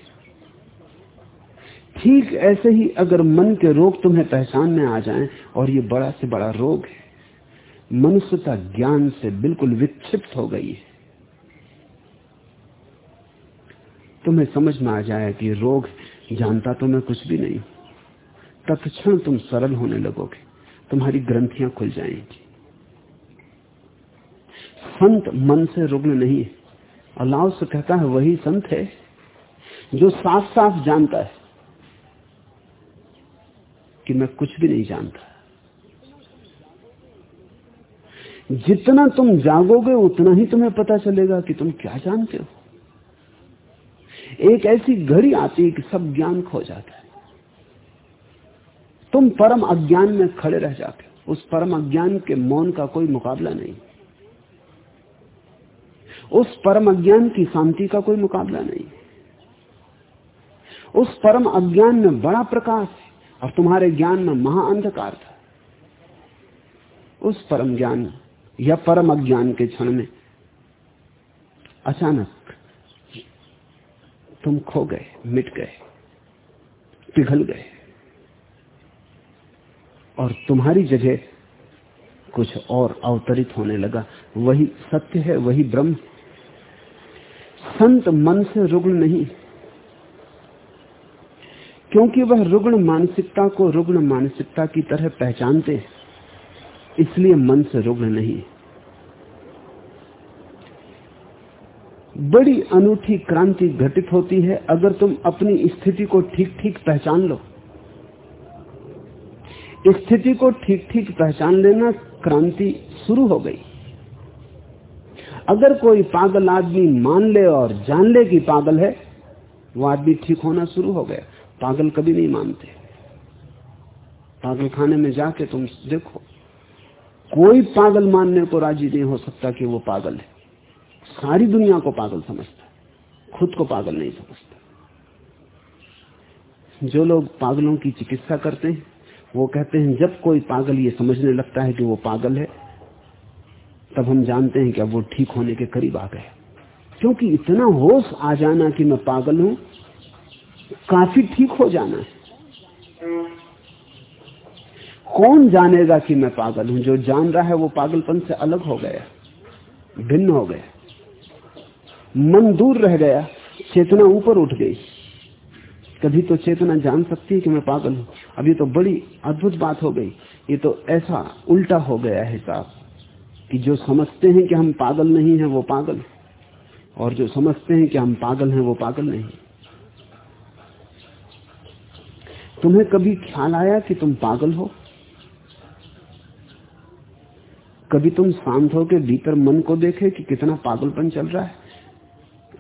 ठीक ऐसे ही अगर मन के रोग तुम्हें पहचान में आ जाएँ, और ये बड़ा से बड़ा रोग है, मनुष्यता ज्ञान से बिल्कुल विक्षिप्त हो गई है। तुम्हें समझ में आ जाए कि रोग जानता तो मैं कुछ भी नहीं, तत्क्षण तुम सरल होने लगोगे, तुम्हारी ग्रंथियाँ खुल जाएँगी। संत मन से रुग्ण नहीं है। अल्लाह से कहता है, वही संत है, जो साफ़ साफ़ जानता है। कि मैं कुछ भी नहीं जानता। जितना तुम जागोगे, उतना ही तुम्हें पता चलेगा कि तुम क्या जानते हो। एक ऐसी घड़ी आती है कि सब ज्ञान खो जाता है। तुम परम अज्ञान में खड़े रह जाते हो। उस परम अज्ञान के मौन का कोई मुकाबला नहीं। उस परम अज्ञान की शांति का कोई मुकाबला नहीं। उस परम अज्ञान में बड़ा प्रकाश। और तुम्हारे ज्ञान में महाअंधकार था। उस परम ज्ञान या परम अज्ञान के क्षण में अचानक तुम खो गए, मिट गए, पिघल गए और तुम्हारी जगह कुछ और अवतरित होने लगा। वही सत्य है, वही ब्रह्म। संत मन से रुग्ण नहीं क्योंकि वह रुग्ण मानसिकता को रुग्ण मानसिकता की तरह पहचानते हैं। इसलिए मन से रुग्ण नहीं। बड़ी अनूठी क्रांति घटित होती है अगर तुम अपनी स्थिति को ठीक ठीक पहचान लो। स्थिति को ठीक ठीक पहचान लेना क्रांति शुरू हो गई। अगर कोई पागल आदमी मान ले और जान ले कि पागल है, वो आदमी ठीक होना शुरू हो गया। पागल कभी नहीं मानते। पागल खाने में जाके तुम देखो, कोई पागल मानने को राज़ी नहीं हो सकता कि वो पागल है। सारी दुनिया को पागल समझता है, खुद को पागल नहीं समझता। जो लोग पागलों की चिकित्सा करते हैं, वो कहते हैं, जब कोई पागल ये समझने लगता है कि वो पागल है, तब हम जानते हैं कि अब वो ठीक होने के करीब आ गए क्योंकि इतना होश आ जाना कि मैं पागल हूँ काफ़ी ठीक हो जाना है। कौन जानेगा कि मैं पागल हूँ? जो जान रहा है वो पागलपन से अलग हो गया, भिन्न हो गया। मन दूर रह गया, चेतना ऊपर उठ गई। कभी तो चेतना जान सकती है कि मैं पागल हूँ। अब ये तो बड़ी अद्भुत बात हो गई। ये तो ऐसा उल्टा हो गया है साहब, कि जो समझते हैं कि हम पागल नहीं है, वो पागल और जो समझते हैं कि हम पागल हैं, वो पागल नहीं तुम्हें कभी ख्याल आया कि तुम पागल हो? कभी तुम शांत हो के भीतर मन को देखे कि कितना पागलपन चल रहा है?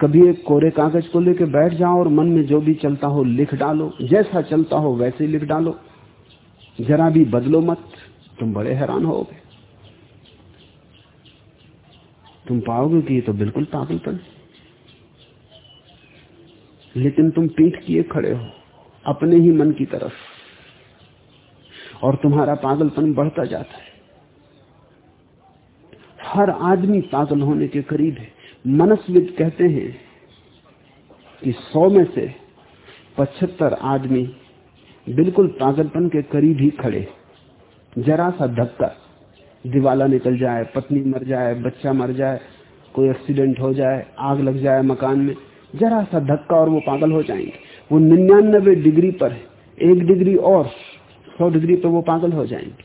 कभी एक कोरे कागज़ को लेके बैठ जाओ और मन में जो भी चलता हो लिख डालो। जैसा चलता हो वैसे लिख डालो। जरा भी बदलो मत। तुम बड़े हैरान होगे तुम पाओगे कि ये तो बिल्कुल पागलपन लेकिन तुम पीठ किए खड़े हो। अपने ही मन की तरफ़। और तुम्हारा पागलपन बढ़ता जाता है। हर आदमी पागल होने के करीब है। मनस्विद कहते हैं कि सौ में से पचहत्तर आदमी बिल्कुल पागलपन के करीब ही खड़े जरा सा धक्का, दिवाला निकल जाए, पत्नी मर जाए, बच्चा मर जाए, कोई एक्सीडेंट हो जाए, आग लग जाए मकान में, जरा सा धक्का और वो पागल हो जाएँगे। वो निन्यानबे डिग्री पर है। एक डिग्री और, सौ डिग्री पर वो पागल हो जाएँगे।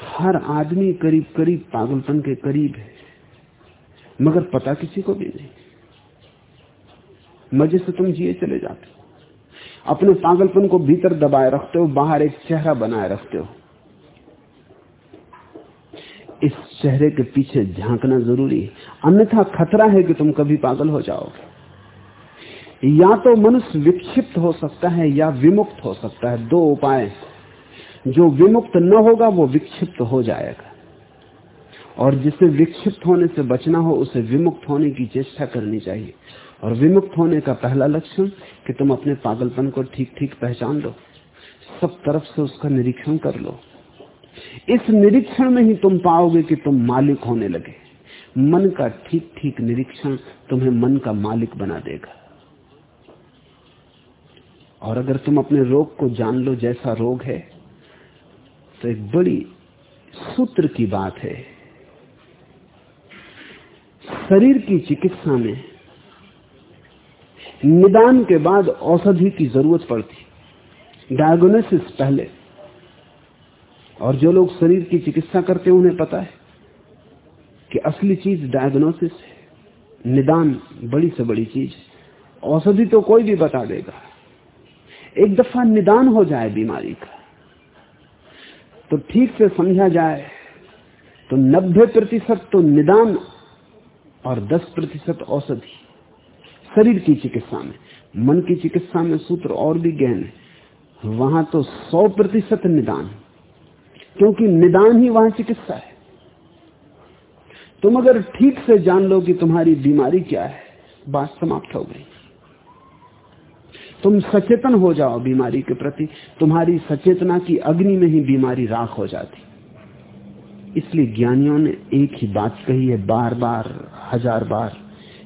हर आदमी करीब करीब पागलपन के करीब है, मगर पता किसी को भी नहीं। मज़े से तुम जिए चले जाते हो। अपने पागलपन को भीतर दबाए रखते हो, बाहर एक चेहरा बनाए रखते हो। इस चेहरे के पीछे झांकना ज़रूरी है। अन्यथा खतरा है कि तुम कभी पागल हो जाओगे। या तो मनुष्य विक्षिप्त हो सकता है या विमुक्त हो सकता है। दो उपाय जो विमुक्त न होगा, वो विक्षिप्त हो जाएगा। और जिसे विक्षिप्त होने से बचना हो, उसे विमुक्त होने की चेष्टा करनी चाहिए। और विमुक्त होने का पहला लक्षण, कि तुम अपने पागलपन को ठीक ठीक पहचान लो। सब तरफ़ से उसका निरीक्षण कर लो। इस निरीक्षण में ही तुम पाओगे कि तुम मालिक होने लगे। मन का ठीक ठीक निरीक्षण तुम्हें मन का मालिक बना देगा। और अगर तुम अपने रोग को जान लो जैसा रोग है तो एक बड़ी सूत्र की बात है। शरीर की चिकित्सा में निदान के बाद औषधि की ज़रूरत पड़ती। डायग्नोसिस पहले। और जो लोग शरीर की चिकित्सा करते हैं, उन्हें पता है कि असली चीज़ डायग्नोसिस है। निदान बड़ी से बड़ी चीज़ औषधि तो कोई भी बता देगा। एक दफ़ा निदान हो जाए बीमारी का तो ठीक से समझा जाए तो 90 प्रतिशत तो निदान और 10 प्रतिशत औषधि शरीर की चिकित्सा में। मन की चिकित्सा में सूत्र और भी गहन है। वहाँ तो 100 प्रतिशत निदान। क्योंकि निदान ही वहाँ चिकित्सा है। तुम अगर ठीक से जान लो कि तुम्हारी बीमारी क्या है, बात समाप्त हो गई। तुम सचेतन हो जाओ बीमारी के प्रति, तुम्हारी सचेतना की अग्नि में ही बीमारी राख हो जाती। इसलिए ज्ञानियों ने एक ही बात कही है बार बार हज़ार बार,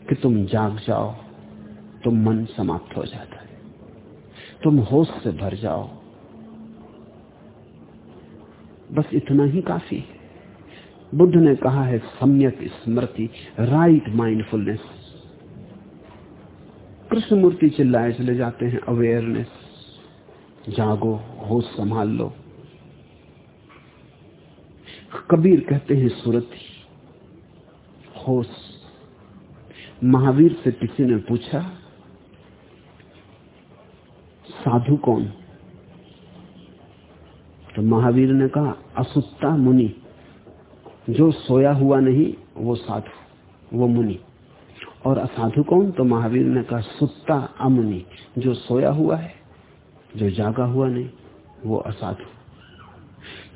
कि तुम जाग जाओ तो मन समाप्त हो जाता है। तुम होश से भर जाओ बस इतना ही काफ़ी। है बुद्ध ने कहा है, सम्यक स्मृति राइट माइंडफुलनेस कृष्ण मूर्ति चिल्लाए चले जाते हैं अवेयरनेस जागो, होश संभाल लो। कबीर कहते हैं, सुरति, होश। महावीर से किसी ने पूछा, साधु कौन? तो महावीर ने कहा, असुत्ता मुनि, जो सोया हुआ नहीं, वो साधु, वो मुनि। और असाधु कौन? तो महावीर ने कहा, सुत्ता अमुनि, जो सोया हुआ है, जो जागा हुआ नहीं, वो असाधु।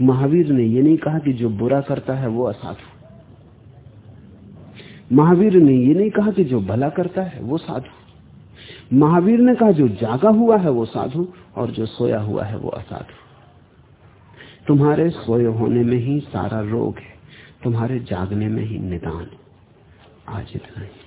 महावीर ने ये नहीं कहा कि जो बुरा करता है, वो असाधु। महावीर ने ये नहीं कहा कि जो भला करता है, वो साधु। महावीर ने कहा, जो जागा हुआ है, वो साधु, और जो सोया हुआ है, वो असाधु। तुम्हारे सोए होने में ही सारा रोग है, तुम्हारे जागने में ही निदान है। आज इतना ही।